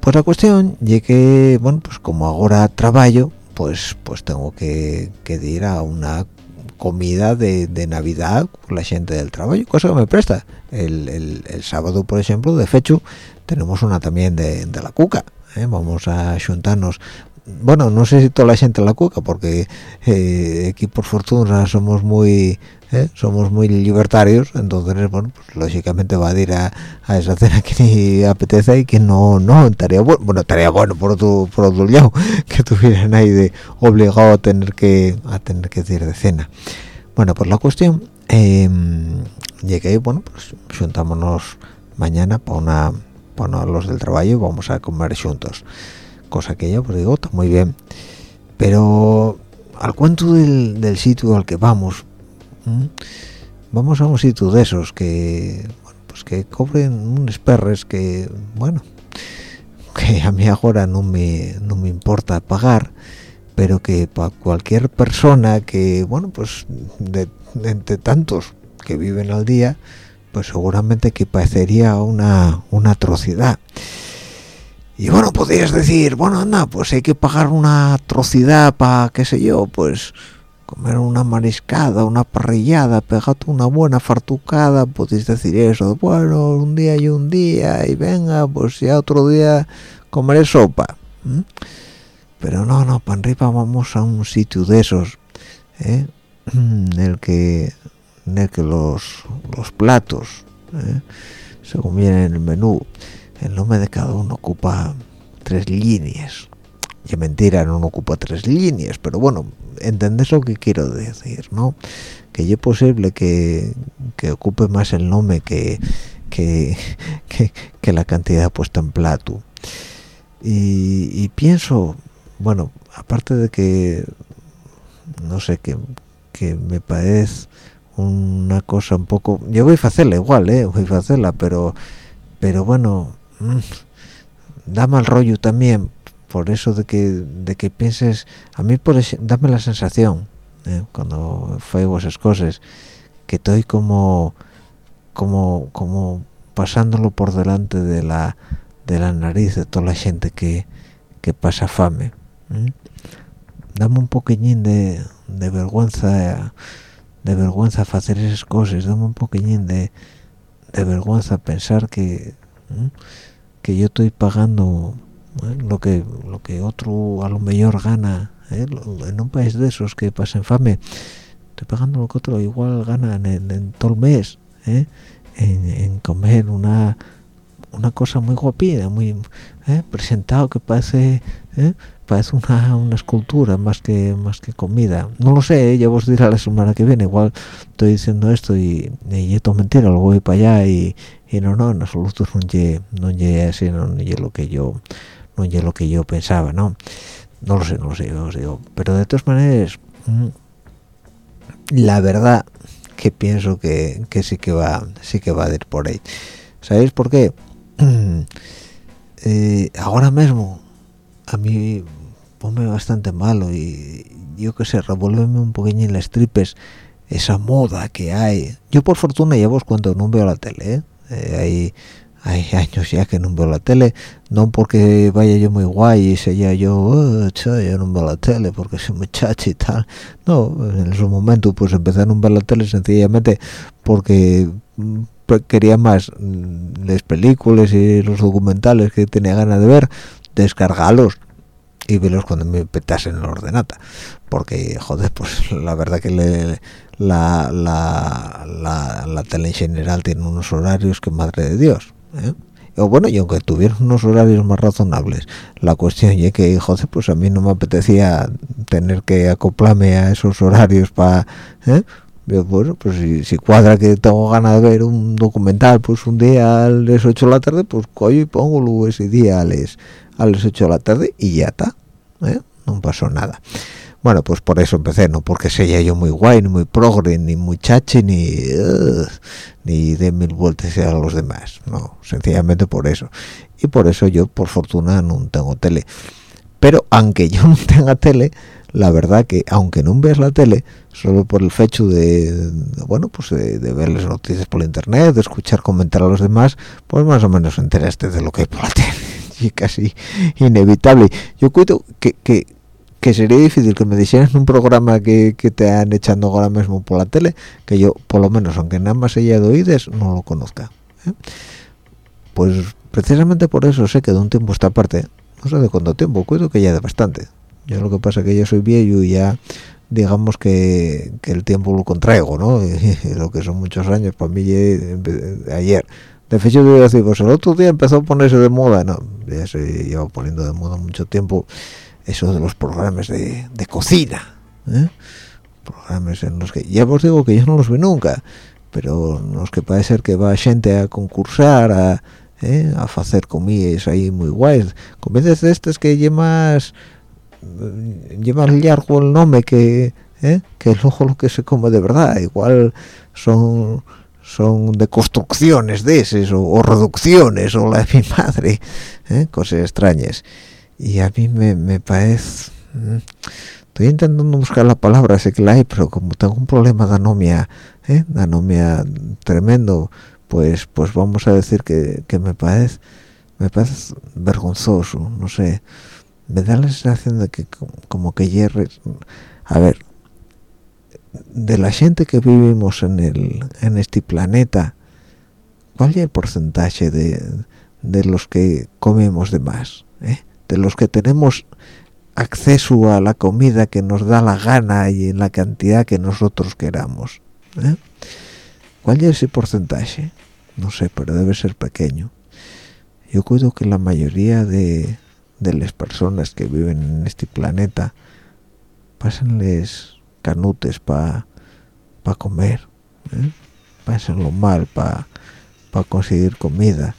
B: Pues la cuestión es que bueno pues como ahora trabajo pues pues tengo que, que ir a una comida de, navidad con la gente del trabajo cosa que me presta. El, sábado por ejemplo de fecho tenemos una también de la cuca ¿eh? vamos a juntarnos bueno no sé si toda la gente la cuca porque eh, aquí por fortuna somos muy ¿eh? somos muy libertarios entonces bueno pues lógicamente va a ir a, a esa cena que ni apetece y que no no estaría bueno bueno estaría bueno por otro por otro lado [LAUGHS] que tuvieran ahí de obligado a tener que a tener que ir de cena bueno pues la cuestión eh, llegué bueno pues juntámonos mañana para una para los del trabajo vamos a comer juntos. Cosa que yo pues digo está muy bien pero al cuento del, del sitio al que vamos vamos a un sitio de esos que bueno, pues que cobren unos perres que bueno [LAUGHS] que a mí ahora no me no me importa pagar pero que para cualquier persona que bueno pues de entre tantos que viven al día pues seguramente que parecería una una atrocidad y bueno podrías decir bueno anda pues hay que pagar una atrocidad para qué sé yo pues comer una mariscada una parrillada pegarte una buena fartucada podéis decir eso bueno un día y un día y venga pues ya otro día comeré sopa pero no no para arriba vamos a un sitio de esos ¿eh? [CLEARS THROAT] en el que que los los platos ¿eh? según viene en el menú el nombre de cada uno ocupa tres líneas. Y mentira no ocupa tres líneas pero bueno entendés lo que quiero decir no que es posible que, que ocupe más el nombre que [LAUGHS] que, que, la cantidad puesta en plato. Y, y, pienso bueno aparte de que no sé que, que me parece una cosa un poco yo voy a hacerla igual eh voy a hacerla pero pero bueno mmm, da mal rollo también por eso de que de que pienses a mí por ese, dame la sensación eh, cuando fuego esas cosas que estoy como como como pasándolo por delante de la de la nariz de toda la gente que, que pasa fame ¿eh? dame un poquillín de, de vergüenza de vergüenza hacer esas cosas dame un poquillín de, de vergüenza pensar que que yo estoy pagando ¿eh? lo que lo que otro a lo mejor gana ¿eh? en un país de esos que pasen fame estoy pagando lo que otro igual gana en, todo el mes ¿eh? en, comer una una cosa muy guapina muy presentado que ¿eh? Parece una, una escultura más que más que comida. No lo sé ya vos dirá la semana que viene. Igual estoy diciendo esto y, y esto es mentira lo voy para allá y, y no no en absoluto no lle, no así no, no lo que yo no lo que yo pensaba no no lo sé no lo sé os digo pero de todas maneras mm, la verdad que pienso que, que sí que va sí que va a ir por ahí. Sabéis por qué [CLEARS THROAT] eh, ahora mismo a mí pone bastante malo y yo que sé revuélveme un poquillo en las tripes esa moda que hay. Yo por fortuna ya vos cuando no veo la tele ¿eh? Eh, hay hay años ya que no veo la tele no porque vaya yo muy guay y sea yo "Oh, yo no veo la tele porque soy muchacho y tal no en ese momento pues empecé a no ver la tele sencillamente porque mm, quería más mm, las películas y los documentales que tenía ganas de ver descargarlos y verlos cuando me petasen en la ordenata porque joder pues [LAUGHS] la verdad que le- la, la, la, tele en general tiene unos horarios que madre de Dios ¿eh? o bueno y aunque tuvieran unos horarios más razonables la cuestión es que joder pues a mí no me apetecía tener que acoplarme a esos horarios para bueno pues si, si cuadra que tengo ganas de ver un documental pues un día a las 8 de la tarde pues coño y pongo ese día a las a las 8 de la tarde y ya está ¿eh? no pasó nada. Bueno pues por eso empecé no porque sea yo muy guay ni muy progre ni muy ni ni de mil vueltas a los demás. No sencillamente por eso. Y por eso yo por fortuna no tengo tele. Pero aunque yo no tenga tele la verdad que aunque no veas la tele solo por el hecho de, bueno pues de, de ver las noticias por internet de escuchar comentar a los demás pues más o menos enteraste de lo que hay por la tele [LAUGHS] y casi inevitable. Yo cuido que, que que sería difícil que me dijeran un programa que, que te han echando ahora mismo por la tele que yo por lo menos aunque nada más haya de no lo conozca ¿eh? pues precisamente por eso sé que de un tiempo esta parte no sé de cuánto tiempo cuido que ya de bastante. Yo lo que pasa es que yo soy viejo y ya digamos que, que el tiempo lo contraigo no [LAUGHS] lo que son muchos años para mí ya, ayer de hecho yo decir pues el otro día empezó a ponerse de moda no ya se lleva poniendo de moda mucho tiempo eso de los programas de, de cocina ¿eh? programas en los que ya os digo que yo no los vi nunca pero los que parece ser que va gente a concursar a ¿eh? a hacer comidas ahí muy guays comidas de estas que llevas lleva largo el nombre que ¿eh? que luego lo que se come de verdad igual son son de construcciones de esas o, o reducciones o la de mi madre ¿eh? cosas extrañas y a mí me, me parece estoy intentando buscar la palabra sé que la hay pero como tengo un problema de anomia ¿eh? de anomia tremendo pues pues vamos a decir que, que me parece me parece vergonzoso no sé me da la sensación de que como que hierre a ver de la gente que vivimos en el en este planeta cuál es el porcentaje de, de los que comemos de más ¿Eh? de los que tenemos acceso a la comida que nos da la gana y en la cantidad que nosotros queramos ¿eh? ¿cuál es ese porcentaje? no sé, pero debe ser pequeño yo cuido que la mayoría de, de las personas que viven en este planeta pásenles canutes para pa comer ¿eh? pásenlo mal para pa conseguir comida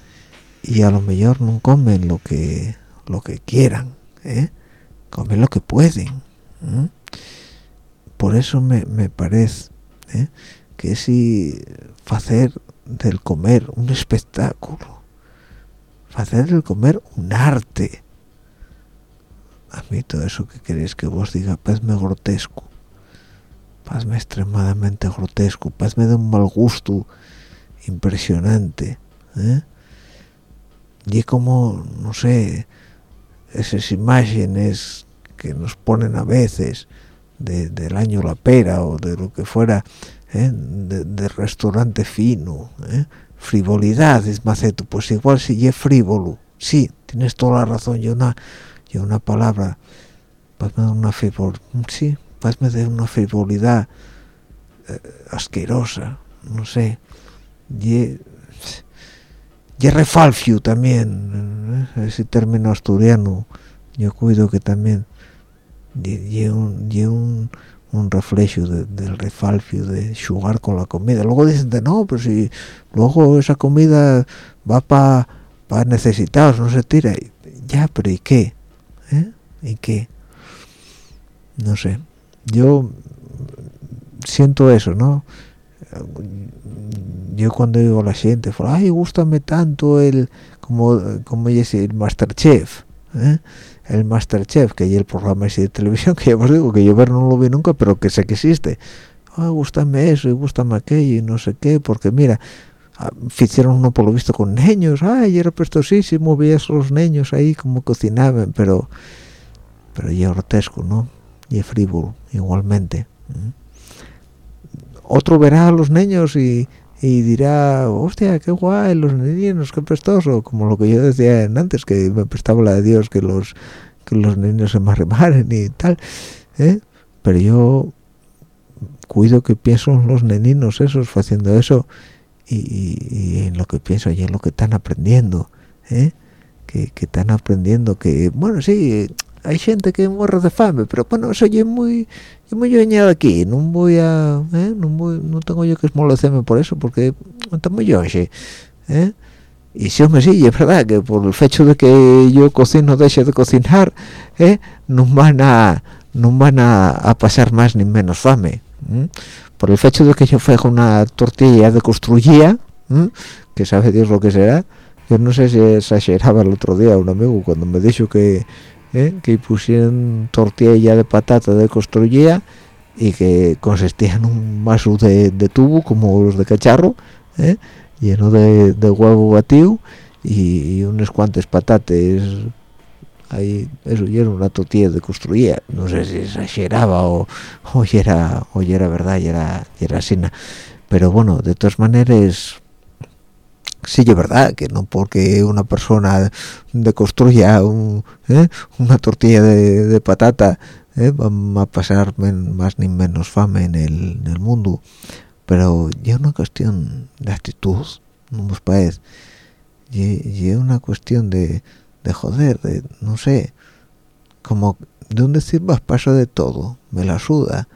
B: y a lo mejor no comen lo que lo que quieran ¿eh? comen lo que pueden ¿eh? por eso me, me parece ¿eh? que si hacer del comer un espectáculo hacer del comer un arte a mí todo eso que queréis que vos diga pasme grotesco pasme extremadamente grotesco pasme de un mal gusto impresionante ¿eh? y como no sé esas imágenes que nos ponen a veces de, del año la pera o de lo que fuera ¿eh? de, de, restaurante fino ¿eh? frivolidad es maceto pues igual si es frívolo sí tienes toda la razón yo una yo una palabra pasme una frivol sí pasme de una frivolidad eh, asquerosa no sé. Y y refalfio también ¿eh? ese término asturiano yo cuido que también y, un, y un, un reflejo de, del refalfio de jugar con la comida. Luego dicen de no pero si luego esa comida va para pa necesitados no se tira ya pero y qué ¿Eh? y qué no sé yo siento eso no yo cuando digo a la gente ay gustame tanto el como como dice el Masterchef ¿eh? el Masterchef que hay el programa ese de televisión [LAUGHS] que ya os digo que yo ver no lo vi nunca pero que sé que existe. Ay gustame eso y gustame aquello y no sé qué porque mira ah, hicieron uno por lo visto con niños ay era prestosísimo veías los niños ahí como cocinaban pero pero ya grotesco no y frívolo igualmente otro verá a los niños y, y dirá hostia qué guay los niños qué prestoso como lo que yo decía antes que me prestaba la de Dios que los que los niños se me y tal ¿eh? pero yo cuido que pienso en los neninos esos haciendo eso y, en lo que pienso y en lo que están aprendiendo ¿eh? que, que están aprendiendo que bueno sí hay gente que muere de fame pero bueno eso yo muy yo muy yo aquí no voy a ¿eh? no voy, no tengo yo que esmolecerme por eso porque está muy yo ¿eh? y si me sí es verdad que por el hecho de que yo cocino deje de cocinar ¿eh? no van a no van a, pasar más ni menos fame por el hecho de que yo fuera una tortilla de construía que sabe Dios lo que será yo no sé si exageraba el otro día un amigo cuando me dijo que ¿eh? que pusieron tortilla de patata de construía y que consistía en un vaso de, tubo como los de cacharro ¿eh? lleno de, huevo batido y, unos cuantos patates ahí eso y era una tortilla de construía no sé si exageraba o, o era o era verdad y era y era así pero bueno de todas maneras sí es verdad que no porque una persona deconstruya un, ¿eh? una tortilla de, patata ¿eh? va a pasar más ni menos fame en el, mundo pero ya es una cuestión de actitud no os parece y es una cuestión de, de joder de no sé como de un decir más de todo me la suda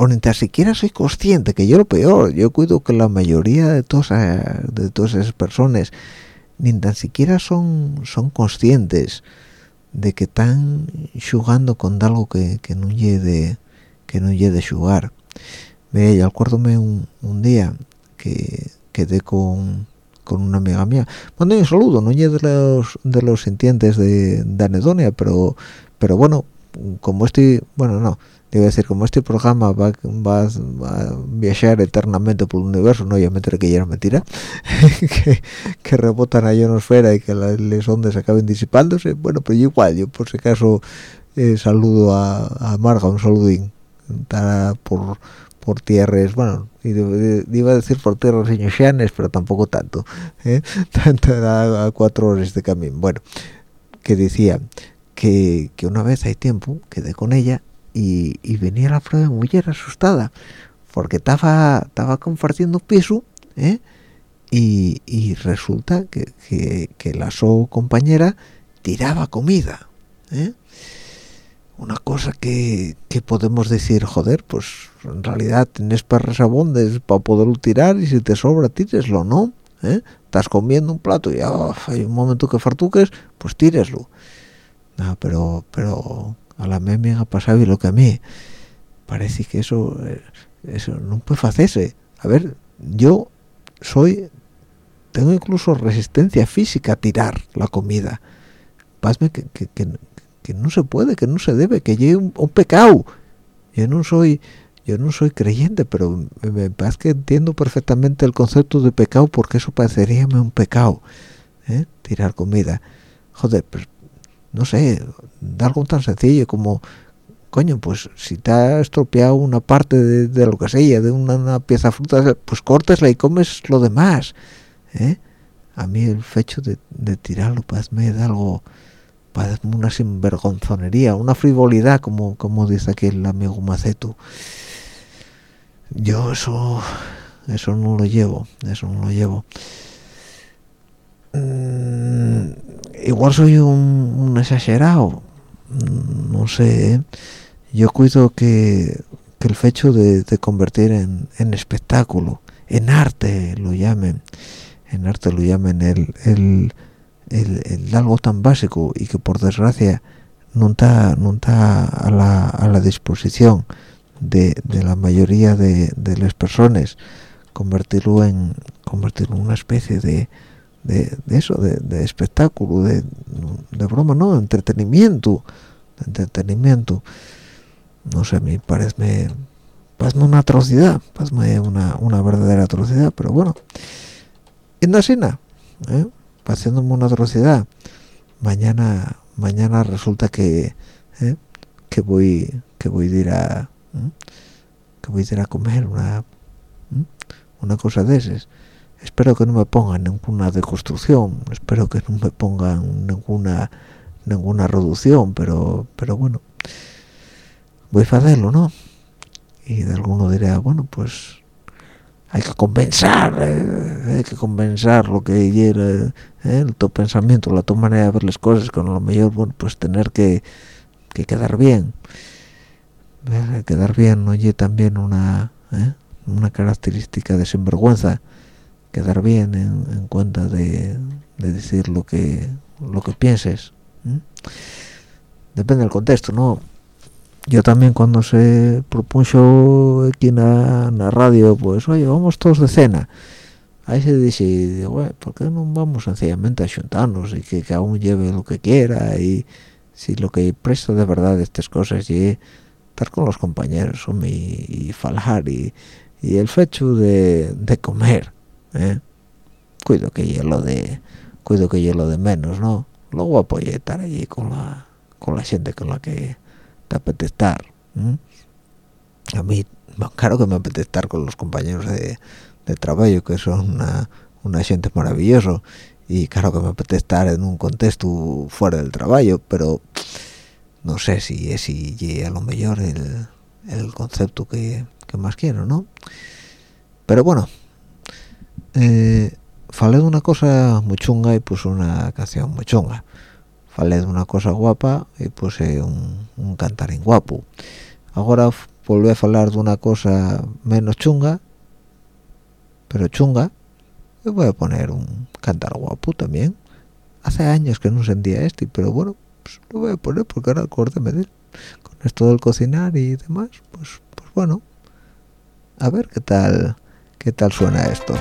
B: o ni tan siquiera soy consciente que yo lo peor yo cuido que la mayoría de todas de todas esas personas ni tan siquiera son son conscientes de que están jugando con algo que, que no llegue que no de jugar. Me yo acuérdome un, un día que quedé con con una amiga mía. Mandé un saludo no llegue de los de los sintientes de, de anedonia pero pero bueno como estoy bueno no debe decir como este programa va, va, a viajar eternamente por el universo no ya meter que ya era mentira [LAUGHS] que, que, rebotan a ionosfera y que las ondas acaben disipándose. Bueno pero igual yo por si acaso eh, saludo a, Marga un saludín. Por por tierras bueno iba a decir por tierras iñosianes pero tampoco tanto ¿eh? [LAUGHS] a, a, cuatro horas de camino. Bueno que decía que, que una vez hay tiempo quedé con ella y, venía la prueba mujer asustada porque estaba estaba compartiendo piso ¿eh? y, resulta que, que, la su compañera tiraba comida ¿eh? una cosa que, podemos decir joder pues en realidad tienes perras abondes para poderlo tirar y si te sobra tíreslo no ¿Eh? estás comiendo un plato y hay un momento que fartuques pues tíreslo no, pero pero a la me ha pasado y lo que a mí parece que eso eh, eso no puede hacerse. A ver yo soy tengo incluso resistencia física a tirar la comida. Pasme que, que, que, no se puede que no se debe que lleve un, pecado. Yo no soy yo no soy creyente pero me, parece que entiendo perfectamente el concepto de pecado porque eso parecería un pecado ¿eh? tirar comida. Joder pues no sé, algo tan sencillo como, coño, pues si te ha estropeado una parte de, lo que sea, de una, pieza de fruta, pues cortesla y comes lo demás. ¿eh? A mí el hecho de, tirarlo parece da algo, parece una sinvergonzonería, una frivolidad, como, como dice aquí el amigo Maceto. Yo eso, eso no lo llevo, eso no lo llevo. Mm, igual soy un, exagerado mm, no sé ¿eh? yo cuido que, el hecho de, convertir en, espectáculo en arte lo llamen en arte lo llamen el, el, algo tan básico y que por desgracia no está no a la, a la disposición de, la mayoría de, de las personas convertirlo en convertirlo en una especie de de, eso, de, espectáculo, de, broma, no, de entretenimiento, de entretenimiento. No sé, a mí parece, parece una atrocidad, parece una, una verdadera atrocidad, pero bueno, y no así nada ¿eh? haciéndome una atrocidad mañana mañana resulta que ¿eh? que voy que voy a ir a ¿eh? que voy a ir a comer una ¿eh? una cosa de esas espero que no me pongan ninguna deconstrucción espero que no me pongan ninguna ninguna reducción pero pero bueno voy a hacerlo no y de alguno dirá bueno pues hay que compensar eh, hay que compensar lo que era eh, el tu pensamiento la tu manera de ver las cosas con lo mejor bueno pues tener que, que quedar bien quedar bien oye también una eh, una característica de sinvergüenza quedar bien en, en cuenta de, de decir lo que lo que pienses depende del contexto no yo también cuando se propuso aquí en la radio pues oye vamos todos de cena ahí se dice digo, "Güey, ¿por qué no vamos sencillamente a juntarnos y que cada uno lleve lo que quiera y si lo que presta de verdad estas cosas y estar con los compañeros y, y falar y, el fecho de comer ¿eh? cuido que yo lo de cuido que yo lo de menos no luego apoyé estar allí con la con la gente con la que te apetece estar a mí claro que me apetece estar con los compañeros de, de trabajo que son una, una gente maravilloso y claro que me apetece estar en un contexto fuera del trabajo pero no sé si es y a lo mejor el, el concepto que, que más quiero no pero bueno eh, falé de una cosa muy chunga y puse una canción muy chunga. Falé de una cosa guapa y puse un, un cantarín guapo. Ahora volví a hablar de una cosa menos chunga pero chunga y voy a poner un cantar guapo también. Hace años que no sentía este pero bueno pues lo voy a poner porque ahora acordéme de él. Con esto del cocinar y demás pues pues bueno a ver qué tal qué tal suena esto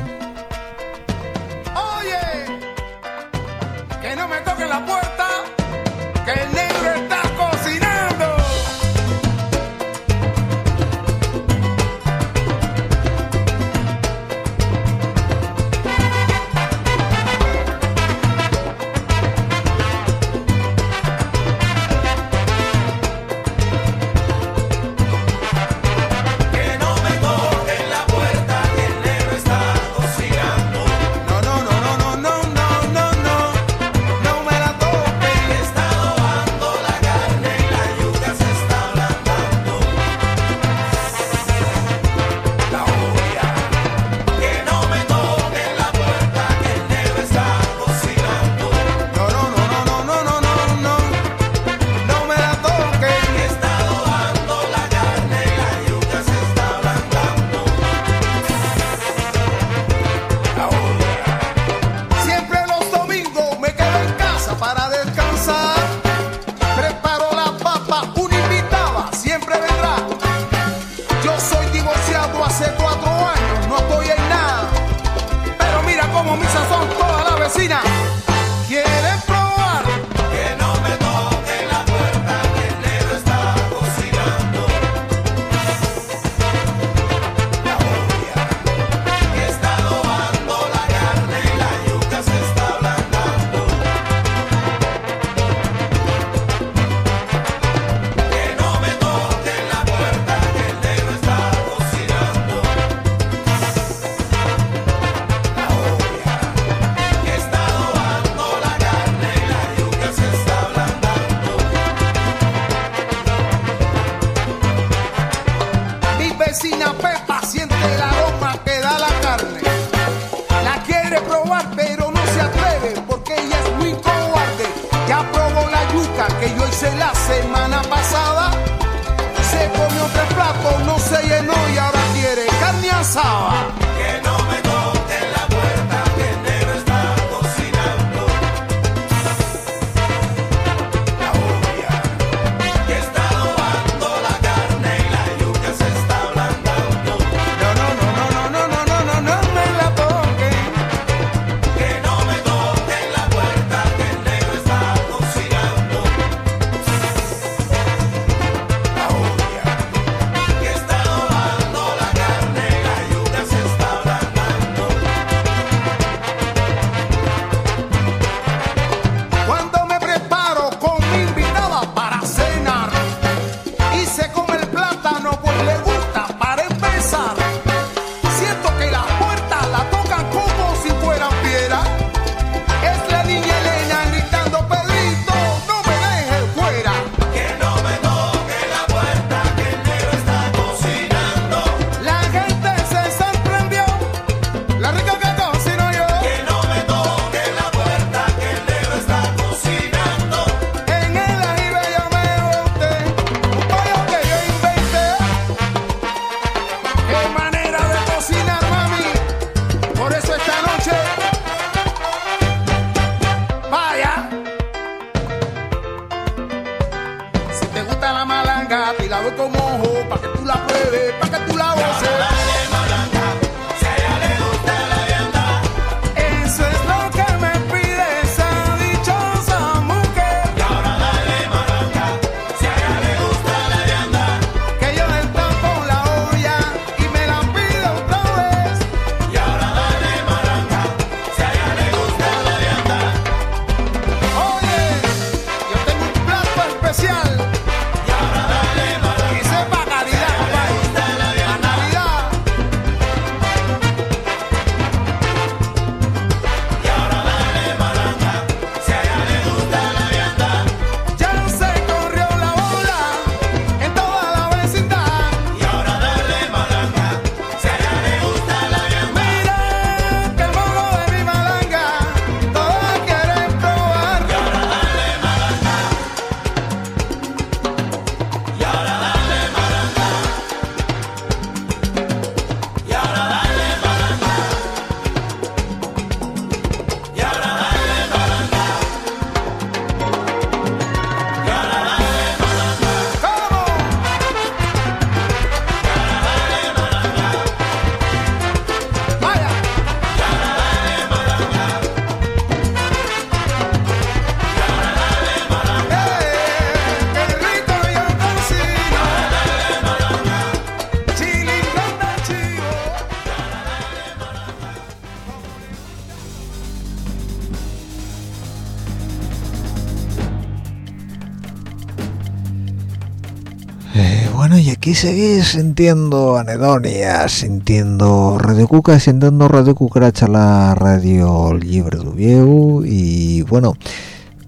B: seguís sintiendo anedonia, sintiendo Radio Cuca, sintiendo Radio Cucaracha, la radio libre de Vieu, y bueno,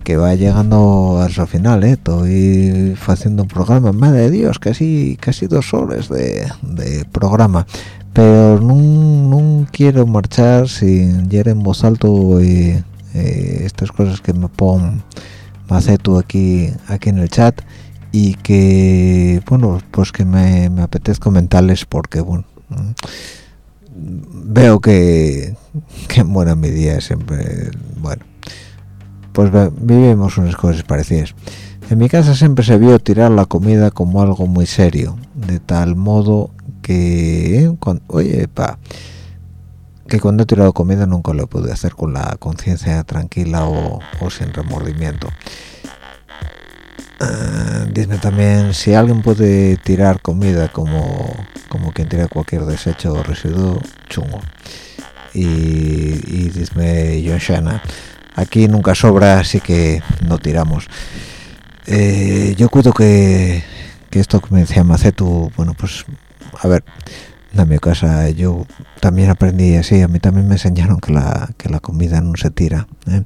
B: que va llegando a su final, ¿eh? Estoy haciendo un programa, madre de Dios, casi casi dos horas de, programa, pero no, quiero marchar sin llegar en voz alto eh, eh, estas cosas que me pon tú aquí aquí en el chat y que bueno pues que me, me apetece comentarles porque bueno mm, veo que que en buena medida siempre bueno pues vivimos unas cosas parecidas. En mi casa siempre se vio tirar la comida como algo muy serio de tal modo que eh, oye pa que cuando he tirado comida nunca lo pude hacer con la conciencia tranquila o, o sin remordimiento Ah, dice también si alguien puede tirar comida como como quien tira cualquier desecho o residuo chungo. Y, y dice John Shanna aquí nunca sobra así que no tiramos. Eh, yo cuido que, que esto que me decía Macetu bueno pues a ver en mi casa yo también aprendí así a mí también me enseñaron que la que la comida no se tira ¿eh?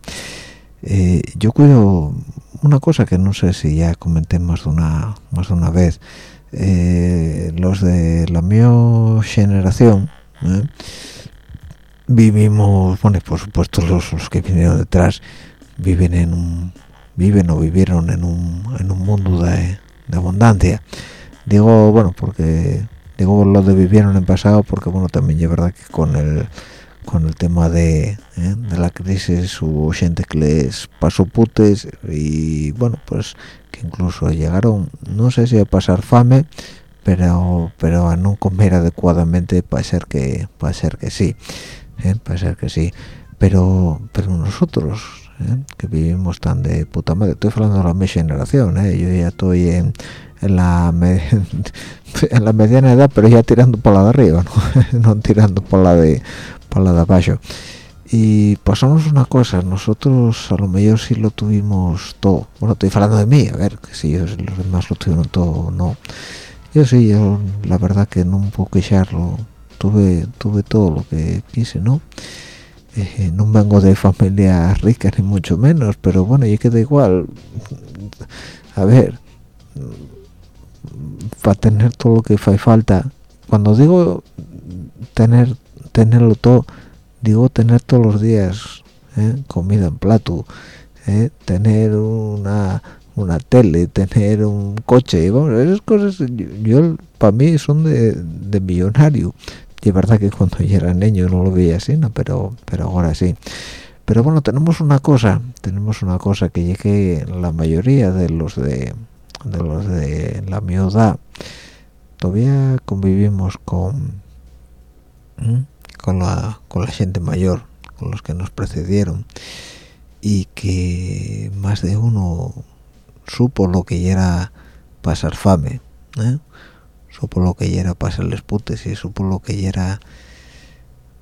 B: Eh, yo cuido una cosa que no sé si ya comenté más de una más de una vez eh, los de la mi generación ¿eh? vivimos bueno por supuesto los, los que vinieron detrás viven en un viven o vivieron en un, en un mundo de, de abundancia digo bueno porque digo lo de vivieron en pasado porque bueno también es verdad que con el con el tema de, ¿eh? de la crisis hubo gente que les pasó putes y bueno pues que incluso llegaron no sé si a pasar fame pero pero a no comer adecuadamente para ser que para ser que sí ¿eh? para ser que sí pero pero nosotros ¿eh? que vivimos tan de puta madre estoy hablando de la mi generación ¿eh? yo ya estoy en, en la [LAUGHS] en la mediana edad pero ya tirando por la de arriba no, [LAUGHS] no tirando por la de por la de abajo y pasamos una cosa nosotros a lo mejor sí lo tuvimos todo. Bueno estoy hablando de mí a ver que si ellos- los demás lo tuvieron todo no. Yo sí yo la verdad que no puedo quejarlo tuve tuve todo lo que quise no Eh, no vengo de familia rica ni mucho menos pero bueno y queda igual. A ver para tener todo lo que hace falta. Cuando digo tener tenerlo todo digo tener todos los días ¿eh? comida en plato ¿eh? tener una una tele tener un coche vamos esas cosas yo, para mí son de, de millonario y es verdad que cuando yo era niño no lo veía así pero pero ahora sí pero bueno tenemos una cosa tenemos una cosa que llegue la mayoría de los de de los de la mi edad todavía convivimos con. Con la con la gente mayor con los que nos precedieron y que más de uno supo lo que era pasar fame ¿eh? supo lo que era pasar les putes y supo lo que era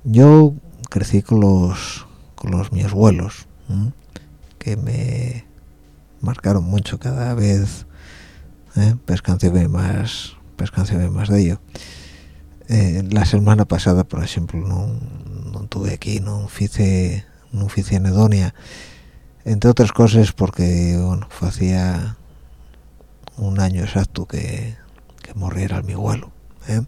B: yo crecí con los con los mis abuelos que me marcaron mucho cada vez ¿eh? pescancebe más pescancebe más de ello eh, la semana pasada por ejemplo no, no tuve aquí no hice no hice anedonia entre otras cosas porque bueno hacía un año exacto que, que morriera mi abuelo ¿eh?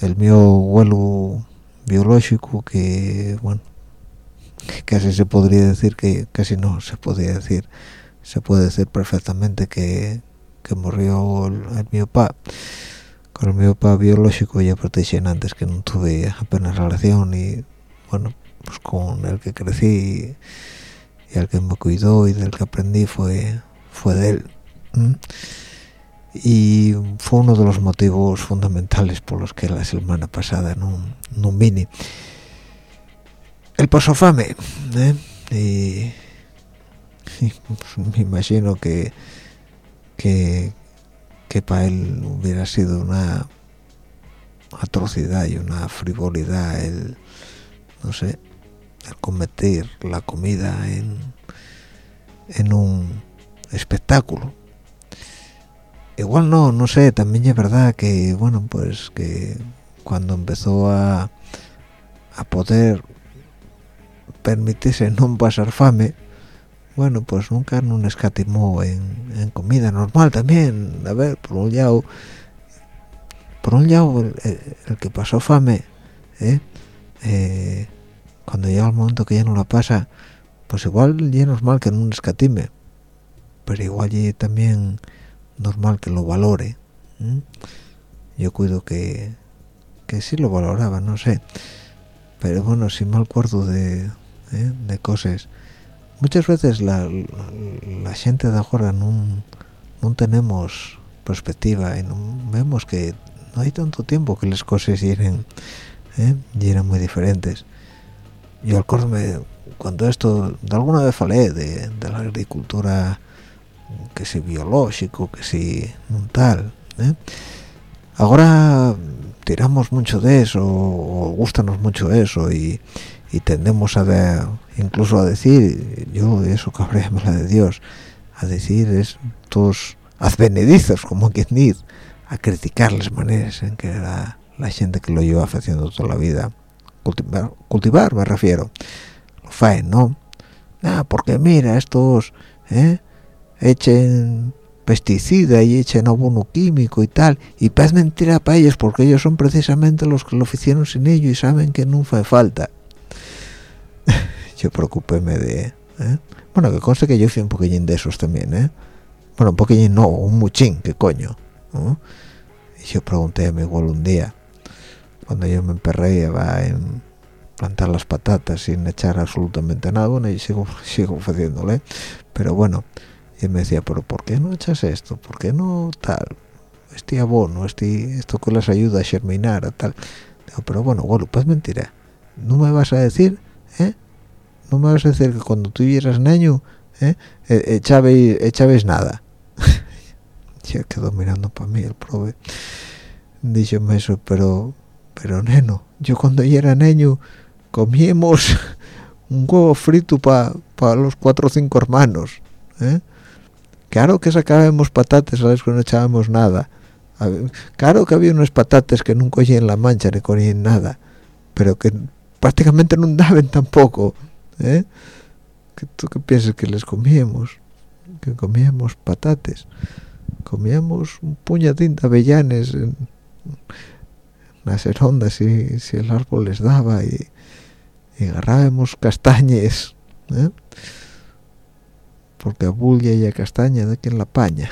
B: el mío abuelo biológico que bueno casi se podría decir que casi no se podría decir se puede decir perfectamente que, que murió el, el mío con el mío pa biológico ya protegían antes que no tuve apenas relación y bueno pues con el que crecí y el que me cuidó y del que aprendí fue fue de él y fue uno de los motivos fundamentales por los que la semana pasada no, no vine el paso fame ¿eh? y, y, pues, me imagino que que que para él hubiera sido una atrocidad y una frivolidad el no sé el convertir la comida en en un espectáculo. Igual no no sé también es verdad que bueno pues que cuando empezó a a poder permitirse no pasar fame bueno pues nunca no escatimó en, en, comida normal también a ver por un lado por un lado el, que pasó fame ¿eh? Eh, cuando llega el momento que ya no la pasa pues igual ya normal que no escatime pero igual ya también normal que lo valore ¿eh? yo cuido que que sí lo valoraba no sé pero bueno si me acuerdo de, de cosas muchas veces la, la, gente de ahora no, no tenemos perspectiva y no vemos que no hay tanto tiempo que las cosas lleguen ¿eh? eran muy diferentes yo acuérdame cuando esto de alguna vez falé de, de la agricultura que si biológico que si tal ¿eh? ahora tiramos mucho de eso o gustanos mucho eso y, y tendemos a ver incluso a decir yo eso cabréame la de Dios a decir es todos advenedizos como quien dice a criticar las maneras en que la, la gente que lo lleva haciendo toda la vida cultivar, cultivar me refiero lo faen no ah, porque mira estos ¿eh? echen pesticida y echen abono químico y tal y paz mentira para ellos porque ellos son precisamente los que lo hicieron sin ello y saben que no hace falta yo preocupéme de ¿eh? bueno que conste que yo fui un poquillín de esos también ¿eh? bueno un poquillín no un muchín qué coño y yo pregunté a mi igual un día cuando yo me emperré va en plantar las patatas sin echar absolutamente nada bueno y sigo [LAUGHS] sigo haciéndole pero bueno y me decía pero por qué no echas esto por qué no tal este abono este esto que les ayuda a germinar a tal pero bueno bueno pues mentira no me vas a decir. No me vas a decir que cuando tú eras niño ¿eh? echabais, echabais nada. [LAUGHS] Ya quedó mirando para mí el prove díjome eso pero pero neno yo cuando yo era niño comíamos [LAUGHS] un huevo frito para pa los cuatro o cinco hermanos ¿eh? claro que sacábamos patates a las que no echábamos nada. Claro que había unos patates que nunca oían la mancha ni cogían nada pero que prácticamente no daban tampoco ¿eh? ¿Qué, ¿tú qué piensas que les comíamos? que comíamos patates comíamos un puñadín de avellanes en las ondas si, si el árbol les daba y, y agarrábamos castañes ¿eh? porque a bulla y a castaña de quien la paña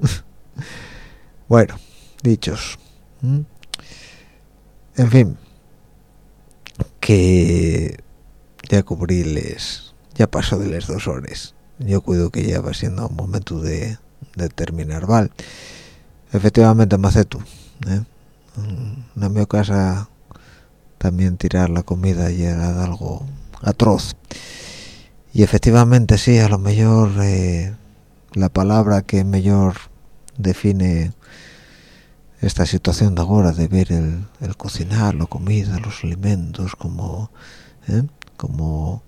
B: [LAUGHS] bueno dichos en fin que ya cubríles ya pasó de las dos horas yo cuido que ya va siendo un momento de, terminar ¿vale? efectivamente macetu ¿eh? en mi casa también tirar la comida y era algo atroz y efectivamente sí a lo mejor eh, la palabra que mejor define esta situación de ahora de ver el, cocinar la comida los alimentos como ¿eh? Como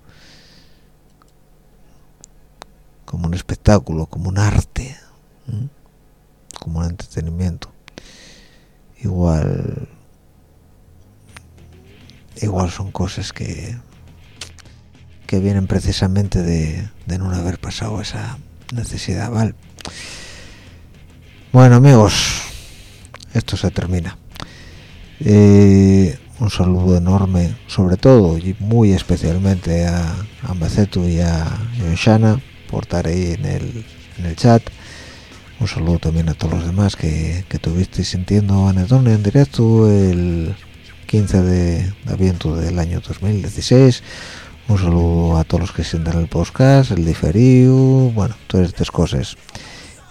B: como un espectáculo como un arte como un entretenimiento. Igual igual son cosas que que vienen precisamente de, no haber pasado esa necesidad ¿vale? bueno amigos esto se termina. Eh, un saludo enorme sobre todo y muy especialmente a, a Macetu y a Yoshana por estar ahí en el, chat. Un saludo también a todos los demás que, que tuvisteis sintiendo Anedonia en directo el 15 de, aviento del año 2016 un saludo a todos los que sientan el podcast, el diferido, bueno, todas estas cosas.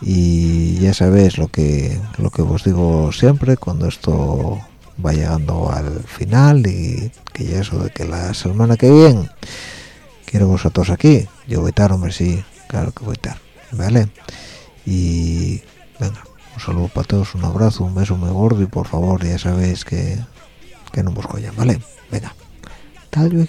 B: Y ya sabéis lo que lo que os digo siempre cuando esto va llegando al final y que ya eso de que la semana que viene quiero vosotros aquí. Yo voy a estar hombre sí claro que voy a estar vale y venga un saludo para todos un abrazo un beso muy gordo y por favor ya sabéis que que no busco ya vale venga. Tal vez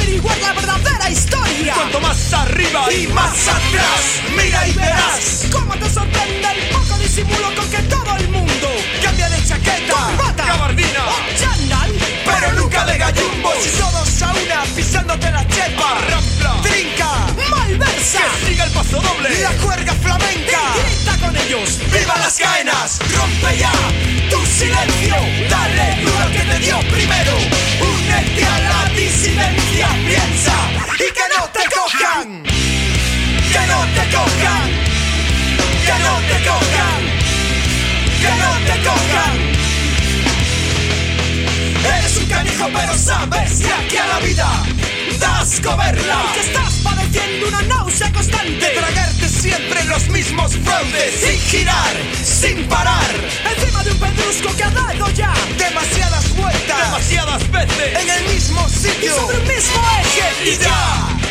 F: averiguar la verdadera historia. Cuanto más arriba y más atrás Mira y verás Cómo te sorprende el poco disimulo con que todo el mundo Cambia de chaqueta, corbata, gabardina. o chandal Pero nunca de gallumbos. Y todos a una pisándote la chepa Rampla, trinca, Que siga el paso doble. La juerga flamenca. Y grita con ellos. ¡Viva las caenas! Rompe ya tu silencio Dale duro que te dio primero. Únete a la disidencia. Piensa y que no te cojan. Que no te cojan, que no te cojan, que no te cojan. Eres un canijo pero sabes que aquí a la vida das coberla Que estás padeciendo una náusea constante. De tragarte siempre los mismos fraudes. Sin girar, sin parar. Encima de un pedrusco que ha dado ya. Demasiadas vueltas. Demasiadas veces. En el mismo sitio. Y sobre el mismo eje. Y ya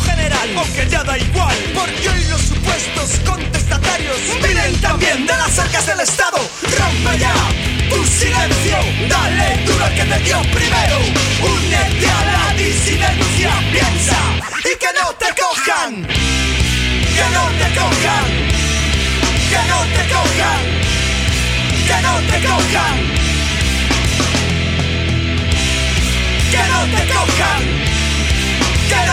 F: general. Aunque ya da igual Porque hoy los supuestos contestatarios Vienen también de las arcas del Estado Rompe ya tu silencio Dale duro al que te dio primero Únete a la disidencia Piensa y que no te cojan Que no te cojan Que no te cojan Que no te cojan Que no te cojan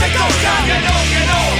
F: te cojan. Que no, que no.